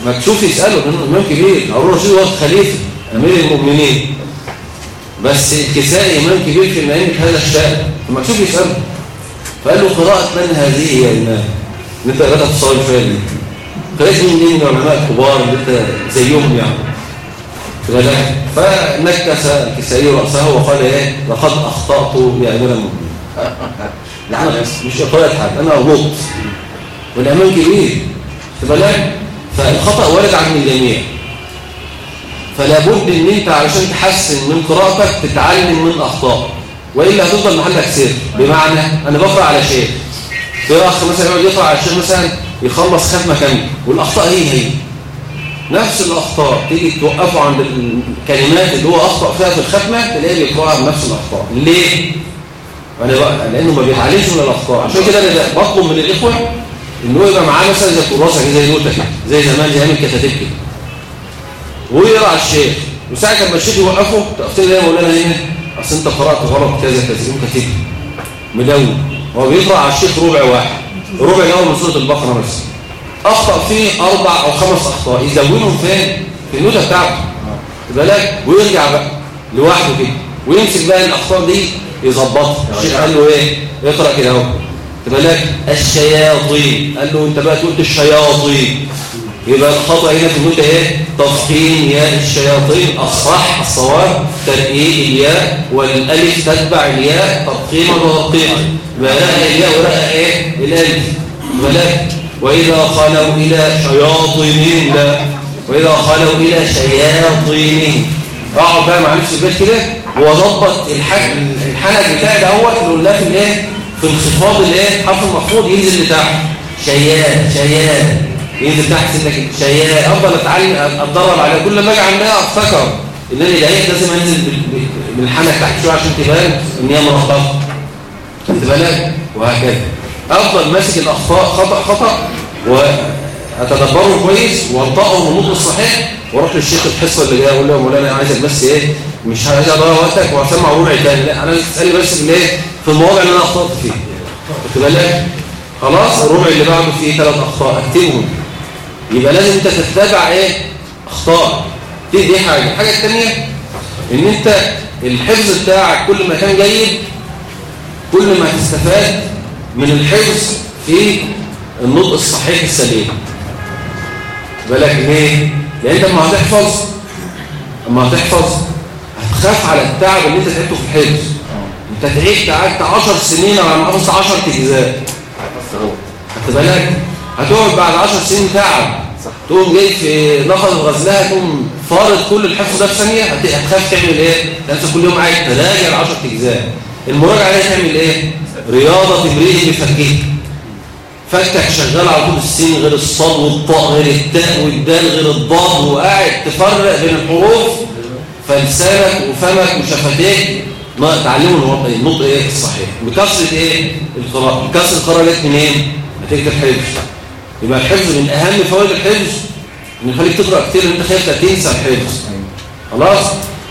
مكشوف يسأله لأنه إمام كبير. هارون رشيد هو خليفة أمير المؤمنين. بس الكسائي إمام كبير في نعيمة هذا الشأن فمكشوف يسأله. فقال له قراءة من هذه يا إمام؟ اللي أنت في الصلاة الفعلي قرأت من مين من العلماء الكبار اللي أنت زيهم يعني؟ فنكس الكسائي رأسه وقال إيه؟ لقد أخطأت يا أمير المؤمنين لا مش إقرأت حد أنا غلطت. والأمان كبير. بالك فالخطأ وارد عن الجميع. فلا بد إن أنت علشان تحسن من قراءتك تتعلم من أخطاء. وإلا هتفضل محلك سر. بمعنى أنا بقرأ على شيء. في اخ مثلا يقعد يقرأ على شيء مثلا يخلص ختمة كامله والأخطاء هي هي. نفس الأخطاء تيجي توقفوا عند الكلمات اللي هو أخطأ فيها في الختمة تلاقيه بيقرأها بنفس الأخطاء. ليه؟ أنا بقى لأنه ما بيتعلمش من الأخطاء. عشان كده أنا بطلب من الإخوة إن هو يبقى معاه مثلا زي كراسة كده زي نوتة زي زمان زي أيام الكتاتيب كده. ويقرأ على الشيخ. وساعة ما الشيخ يوقفه تقفتل ليه مولانا هنا أصل أنت قرأت غلط كذا كذا كاتب ملون هو بيقرأ على الشيخ ربع واحد. ربع الأول من سورة البقرة بس. أخطأ فيه أربع أو خمس أخطاء. يزودهم فين؟ في النوتة بتاعته. بالك؟ ويرجع بقى لوحده كده. ويمسك بقى الأخطاء دي يظبطها. الشيخ قال له إيه؟ اقرأ كده أهو. بالك؟ الشياطين. قال له أنت بقى تقول الشياطين. يبقى الخطأ هنا في النوتة إيه؟ تفخيم ياء الشياطين. الصح الصواب ترقيق الياء والألف تتبع الياء تفخيما وترقيقا يبقى رأى الياء ورأى إيه؟ الألف. بالك؟ وإذا خلوا إلى شياطينهم لا وإذا خلوا إلى شياطينهم اقعد بقى مع نفسي البيت كده؟ وظبط الحنك بتاعي دوت الولاف الايه في انخفاض الايه حرف المخفوض ينزل لتحت. شيان شيان ينزل تحت سنك. شيان أفضل أتعلم أتدرب على كل ما أجي عندها أفتكر. إن أنا الاقيت لازم انزل من الحنك تحت شوية عشان تبان ان هي مرخصه خدت بالك وهكذا. أفضل ماسك الأخطاء خطأ خطأ وأتدبره كويس وانطقه بالنطق الصحيح وأروح للشيخ الحصة اللي جاية أقول له مولانا أنا عايزك بس إيه مش عايز أضيع وقتك وأسمع ربع تاني. لا أنا اسالني بس الايه في المواضع اللي أنا أخطأت فيها. خدت بالك خلاص الربع اللي بعده فيه ثلاث أخطاء أكتبهم. يبقى لازم أنت تتابع إيه أخطاء. دي دي حاجة. الحاجة الثانية إن أنت الحفظ بتاعك كل ما كان جيد كل ما هتستفاد من الحفظ في النطق الصحيح السليم بالك ليه؟ لأن أنت لما هتحفظ لما هتحفظ هتخاف على التعب اللي أنت تعبته في الحفظ أنت تعبت قعدت 10 سنين على ما حفظت 10 اجزاء خدت بالك هتقعد بعد 10 سنين تعب تقوم جاي في لحظه غزلها تقوم فارض كل الحفظ ده في ثانية هت- هتخاف تعمل إيه؟ ده انت كل يوم قاعد تراجع ال 10 اجزاء المراجعة دي تعمل إيه؟ رياضة تمرين بفكك فكك شغال على طول السين غير الصاد والطاء غير التاء والدال غير الضاد وقاعد تفرق بين الحروف. فلسانك وفمك وشفتيك ما تعلموا النطق إيه الصحيح. بكسره إيه؟ القراءه بكسره القراءه جت منين؟ نتيجه الحفظ يبقى الحفظ من أهم فوائد الحفظ. ان يخليك تقرأ كتير انت خايف تنسى الحفظ. خلاص؟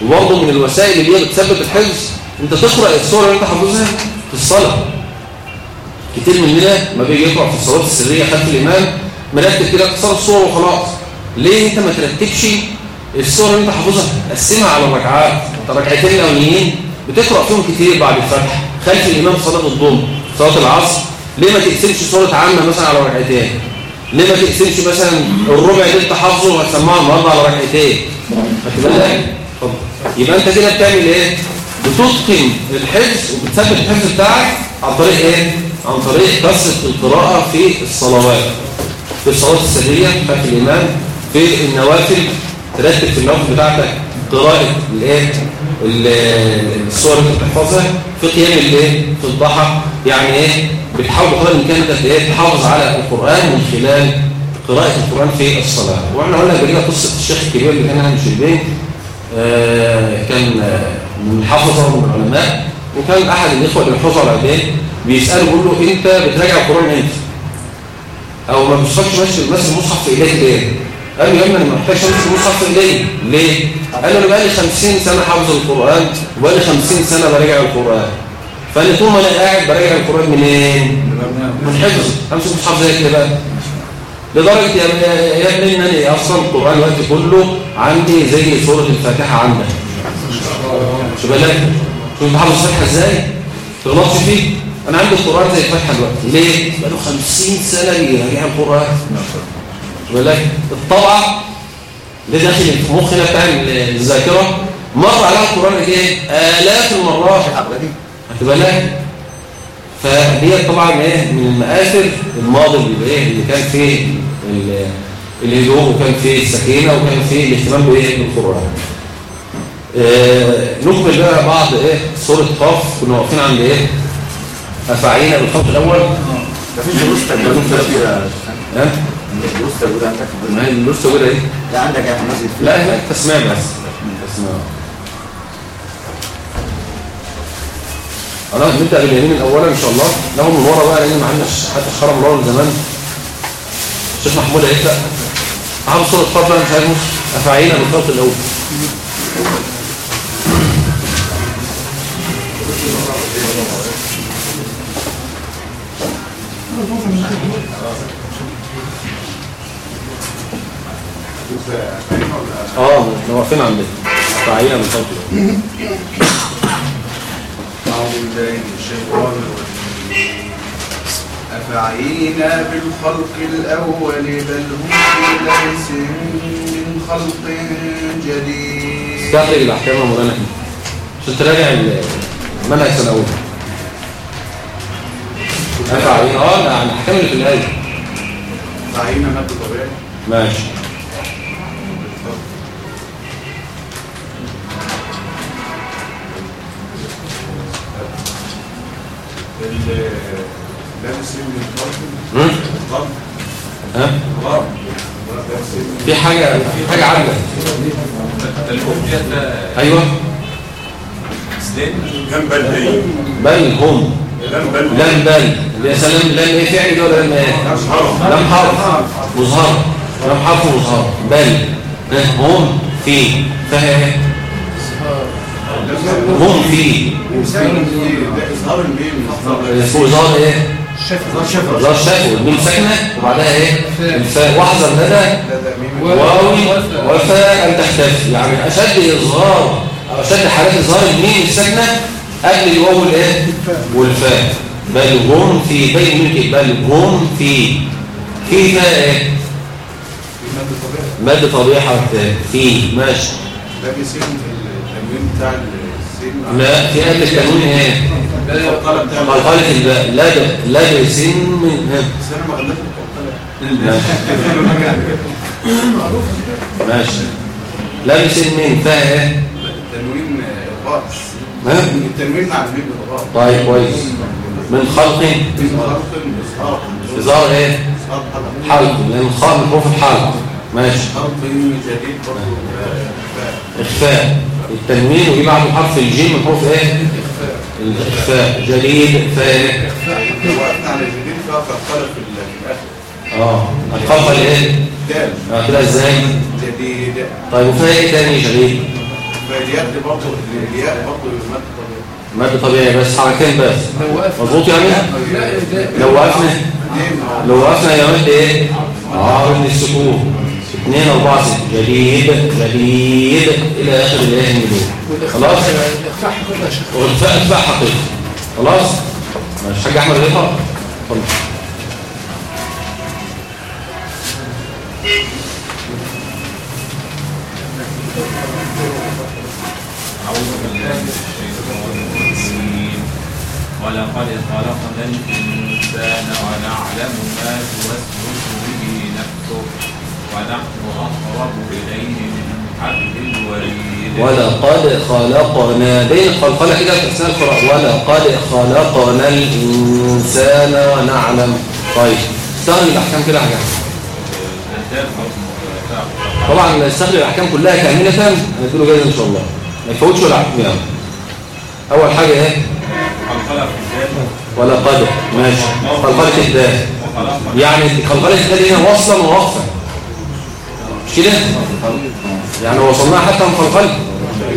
وبرضه من الوسائل اللي هي بتثبت الحفظ. أنت تقرأ الصور اللي أنت حافظها. في الصلاة. كتير مننا ما بيجي يقرأ في الصلاة السرية خلف الإمام مرتب كده أكثر الصور وخلاص. ليه انت ما ترتبش الصور اللي انت حافظها؟ قسمها على الركعات. الركعتين الاولانيين بتقرأ فيهم كتير بعد الفتح خلف الإمام في صلاة الظهر صلاة العصر. ليه ما تقسمش صورة عامة مثلا على ركعتين؟ ليه ما تقسمش مثلا الربع اللي انت حافظه وهتسمعه النهارده على ركعتين؟ بالك. يبقى انت كده بتعمل إيه؟ بتتقن الحفظ وبتثبت الحفظ بتاعك عن طريق إيه؟ عن طريق كثره القراءة في الصلوات. في الصلاه السرية خلف الامام في النوافل. ترتب في النوافل بتاعتك قراءة الإيه؟ ال- الصور اللي بتحفظها. في قيام الليل في الضحى. يعني إيه؟ بتحاول بقدر الامكان إيه؟ تحافظ على القرآن من خلال قراءة القرآن في الصلاة. وإحنا قلنا قبل كده قصة الشيخ الكبير اللي كان هاني شربين آه، كان من حافظه من العلماء. وكان أحد الإخوة اللي بيحفظوا على ايديه بيسأله بيقول له أنت بتراجع القرآن إمتى؟ أو ما بتفكرش ماشي ماسك المصحف في ايديك ليه؟ قال له يا ابني أنا ما محتاجش امسك المصحف في ايدي ليه؟ قال له أنا بقالي 50 سنة حافظ القرآن وبقالي 50 سنة براجع القرآن. فانا طول ما أنا قاعد براجع القرآن منين؟ من حفظ. امسك المصحف زي كده بقى؟ لدرجة يا ابني إن أنا أصلا القرآن الوقت كله عندي زي سورة الفاتحة عندك. شو بالك شوف حافظ الفاتحه إزاي؟ تغلطش فيه. أنا عندي القرآن زي الفاتحة دلوقتي. ليه؟ بقاله 50 سنة بيراجع القرآن. شو بالك الطبعة اللي داخل في مخنا بتاع الذاكرة مر عليها القرآن إيه؟ آلاف المرات. خد بالك فهي طبعا إيه؟ من المآثر. الماضي اللي إيه؟ اللي كان فيه ال- الهدوء وكان فيه السكينة وكان فيه الاهتمام بإيه؟ بالقرآن. آه، نكمل بقى بعض إيه سوره قاف كنا واقفين عند إيه افاعينا بالخط الأول. مفيش دروس تجويد ها؟ دروس تجويد عندك ما هي اللي لسه إيه؟ لا عندك يا حمازي لا هناك تسميع بس. تسميع خلاص نبدأ باليمين الاولا إن شاء الله. له من ورا بقى لأن ما عندناش حد خرم ورا من زمان. الشيخ محمود هيقرا عامل صورة قاف بقى مش عارف. افاعينا بالخط الأول. آه إحنا واقفين عند بالخط الأول أعوذ بالله من الشيطان الرجيم أفعينا بالخلق الأول بل هم في لبس من خلق جديد. استخرج الاحكام يا مولانا عشان تراجع المنهج سنه اولى افاعينا آه الاحكام اللي في الآية. أفعينا مد طبيعي ماشي. ال- لابس من خلق هم؟ الغرب ها الغرب لابس من في حاجة في حاجة عامله الأم بلدي بل هم لم بلدي لم بل يا سلام لم إيه فعل ده ولا لم إيه لم حرف. مظهر. لم حرف مظهر. بل. هم في. فاهم إيه هم في. إظهار الميم ظهر إيه ظهر شفوي الميم ساكنه وبعدها إيه؟ الفاء واحذر لدى ميم. واوي وفاء أن تختفي يعني أشد إظهار أشد حالات إظهار الميم الساكنة قبل الواو والإيه والفاء. بل هم في بين ملك بل هم في في فاء. إيه مادة طبيعي حرف في. ماشي. لابس التنوين بتاع السين لا في قبل التنوين بتاع قلقلة الباء لا لا سن من ها غلطت القلقلة ماشي. لابس المين فيها إيه تنوين غاز ها؟ التنوين مع الميم غاز طيب كويس. من خلق؟ من غرق إسقاط إظهار إيه؟ حلق حلق. لأن الخاء من حروف الحلق. ماشي. غرق جديد برضه. آه، إخفاء. التنوين ويجي بعده حرف الجيم؟ من حروف إيه؟ الإخفاء. جليد إخفاء إيه؟ وقفنا على الجديد فيها فالقلق في ال- في الآخر. آه. القلقة الايه دال. آه كده إزاي؟ جديد. طيب وفيها إيه تاني؟ جليد فالياء دي برضه الياء برضه مادة طبيعية مادة طبيعي بس حركتين بس؟ مظبوط يعني؟ لو وقفنا؟ لو وقفنا يا مد إيه؟ عارض السكون. اثنين اربعة ستة جديد جديد. إلى آخر الآية النجوم خلاص؟ شيخ واخفاء اتباع حقيقي. خلاص؟ ماشي. حاج أحمد رضا اتفضل ولقد خلقنا الإنسان ونعلم ما توسوس به نفسه ونحن أقرب إليه من حبل الوريد. ولقد خلقنا بين الخلقلة كده في أثناء القراءة ولقد خلقنا الإنسان ونعلم. طيب استغل الأحكام كده يا طبعا نستغل الأحكام كلها كاملة هنديله جايزة إن شاء الله. ما يفوتش ولا يعني أول حاجة إيه؟ ولقد ماشي. خلقلة الدال يعني خلقلة الدال هنا وصلا ووقفا مش كده؟ يعني وصلناها حتى مخلقلة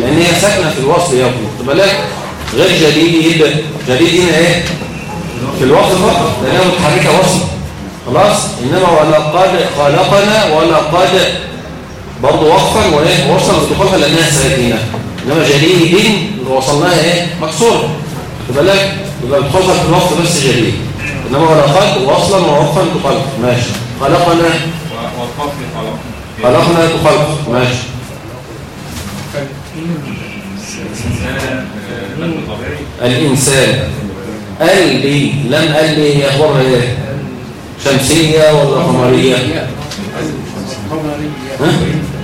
لأن هي ساكنة في الوصل يا ابني. خد بالك غير جديد جديد هنا إيه؟ في الوصل فقط. لأنها متحركة وصل خلاص؟ إنما ولقد خلقنا ولقد برضه وقفا وإيه؟ وصل بتقولها لأنها ساكنة. إنما جليل دين وصلناها إيه؟ مكسورة. بالك؟ يبقى بتقولها في الوقت بس جليل إنما ولقد وصلا ووقفا تخلق ماشي. خلقنا خلقنا تخلق ماشي. الإنسان. الانسان قلبي لم قلبي هي اخبارها إيه شمسية ولا قمرية؟ ها؟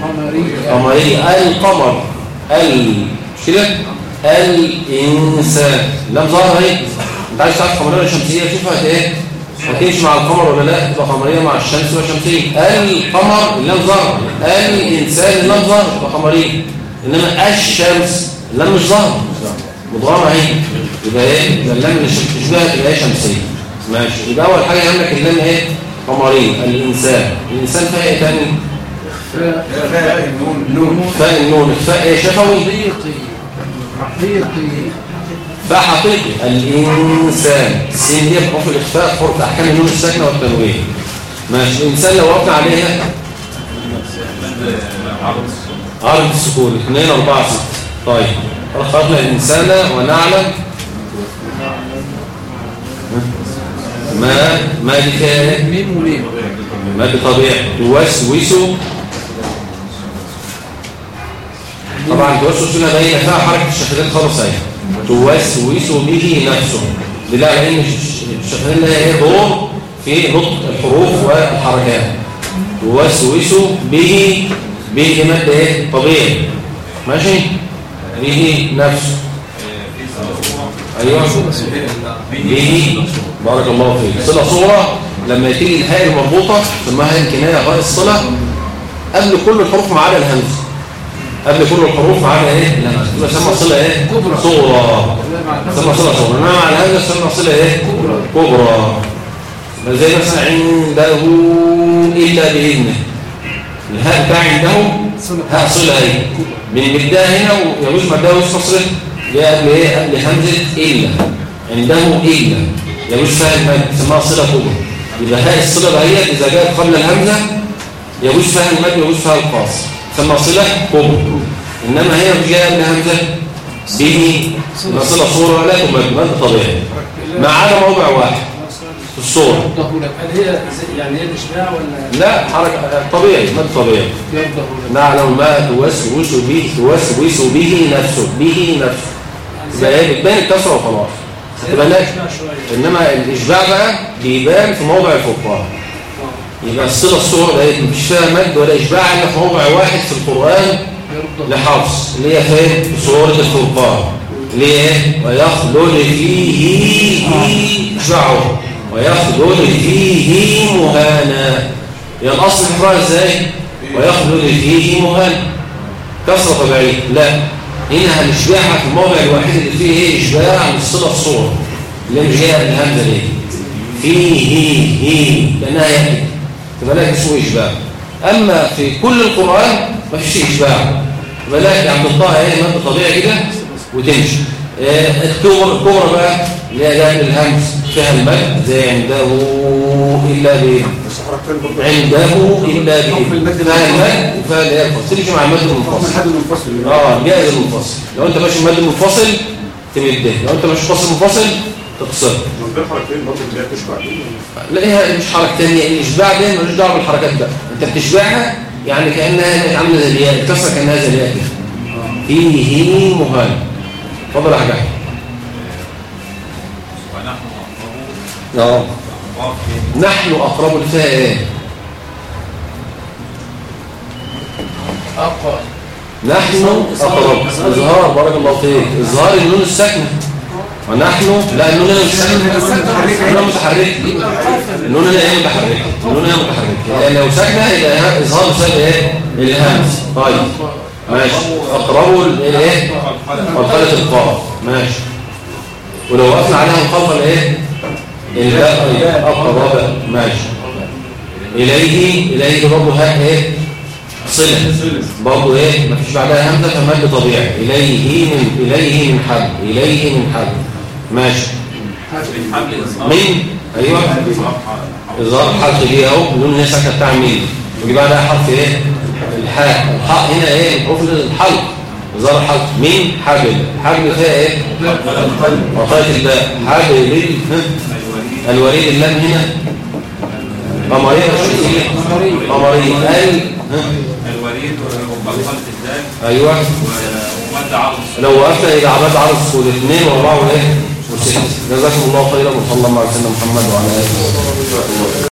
قمرية. قمرية القمر. ال مش كده الإنسان لم ظهر اهي انت عايز تعرف قمرية ولا شمسية شوفها إيه هتمشي مع القمر ولا لا تبقى قمرية مع الشمس ولا شمسية القمر اللام ظهر الإنسان اللام ظهر تبقى قمرية إنما الشمس اللام مش ظهر مضغمة اهي يبقى إيه يبقى اللام اللي تشبهها تبقى إيه شمسية ماشي يبقى أول حاجة لك اللام إيه قمرية الإنسان الإنسان فيها إيه تاني فاء النون نون فاء النون الفاء إيه شفوي حقيقي. حقيقي فاء حقيقي. الإنسان. السين دي بحروف الإخفاء؟ حروف أحكام النون الساكنة والتنوين. ماشي. الإنسان لو وقفنا عليها عارض السكون. عارض السكون 2 4 6 طيب خلقنا الإنسان ونعلم. ما ما وميم ما دي طبيعي توسوس طبعا توسوس هنا باينه فيها حركة الشفتين خالص أهي. توسوس به نفسه. لله لأن الشفتين لها دور في نطق الحروف والحركات. توسوس به به مد إيه طبيعي. ماشي؟ به نفسه. صورة أيوه. به بارك الله فيك. صلة صوره لما تيجي الهاء المربوطه تسميها هاء الكناية هاء الصلة قبل كل الحروف ما عدا الهمزة. قبل كل الحروف ما عدا إيه تبقى سمى صلة إيه؟ كبرى. صوره سمى صلة صوره انما على الهمزه سمى صلة إيه؟ كبرى. كبرى. زي مثلا عنده إلا بإذنه. الهاء بتاع عنده؟ هاء صلة إيه بنمدها هنا ويجوز مدها وسط صلة جاء قبل إيه؟ قبل همزه إلا. عنده إلا. يجوز فيها المد تسمى صلة كبرى. يبقى هاء الصلة دهيت إذا جاءت قبل الهمزة يجوز فيها المد ويجوز فيها القاص. تسمى صله كبرى. إنما هي همزه به يبقى صلة صورة لا تمد مد طبيعي ما عدا موضع واحد لك هل هي يعني هي الاشباع ولا لا حركه طبيعي مد طبيعي لك نعلم ما توسوس به توسوس به نفسه به نفسه. يبقى إيه بتبان الكسرة وخلاص. تبقى شوية. إنما الاشباع بقى بيبان في موضع الفقهاء. يبقى الصلة الصغرى ده مش فيها مد ولا إشباع إلا في موضع واحد في القرآن لحفص اللي هي فين؟ في سورة الفرقان. اللي هي إيه؟ ويخلل فيه إشباعه ويخلل فيه مهانا. هي الأصل إحراء إزاي؟ ويخلل فيه مهانا. كسرة طبيعية. لا. هنا هنشبعها في الموضع الوحيد اللي فيه إيه؟ إشباع للصلة الصغرى. اللي مش جاية الهمزة دي. فيه هي لأنها يأتي تبقى اسمه إشباع أما في كل القرآن ما فيش إشباع تبقى لك عند الله إيه مادة طبيعي كده وتمشي. آه، الكبرى الكبرى بقى اللي هي جاية الهمز فيها المد زي عنده إلا برضه عنده إلا به. فيها المد وفيها اللي هي الفصل. مع المد المنفصل. آه جائز المنفصل لو أنت ماشي مد منفصل تمده لو أنت ماشي فاصل منفصل تقصر برضه اللي هي تشبع دي لا هي مش حركة ثانية الاشباع ده ملوش دعوة بالحركات بقى. أنت بتشبعها يعني كأنها عاملة زي الياء الكسره كأنها زي الياء كده. فيه مهان اتفضل يا حاج أحمد. ونحن أقرب في نحن أقرب لفيها إيه أقوى. نحن أقرب. إظهار بارك الله فيك. إظهار النون الساكنة. ونحن لا النون هنا متحركه النون هنا إيه متحركه النون هنا متحركه لو ساكنه يبقى إظهار بسبب إيه؟ الهمز طيب. ماشي. أقربوا الايه مرحلة القاف ماشي. ولو وقفنا عليها مخالفه الايه الباء طيب أقرب ماشي. إليه إليه برضه ها إيه؟ صلة. برضه إيه؟ مفيش بعدها همزة فمد طبيعي. إليه من إليه من حبل إليه من حبل ماشي. مين؟ أيوه. إظهار حرف دي أهو اللون هنا ساكنة بتاع مين؟ ويجي بعدها حرف إيه؟ الحاء. الحاء هنا إيه؟ حروف الحلق إظهار حرف مين حبل حبل فيها إيه؟ وقايه الباء. حبل؟ الوريد اللام هنا. قمرية. شمسيه قمرية. ال؟ الوريد وبلقلة الدال أيوه. لو وقفت إلى عباد عرض السود اثنين واربعه وايه وسته جزاكم الله خيرا وصلى الله على سيدنا محمد وعلى آله وصحبه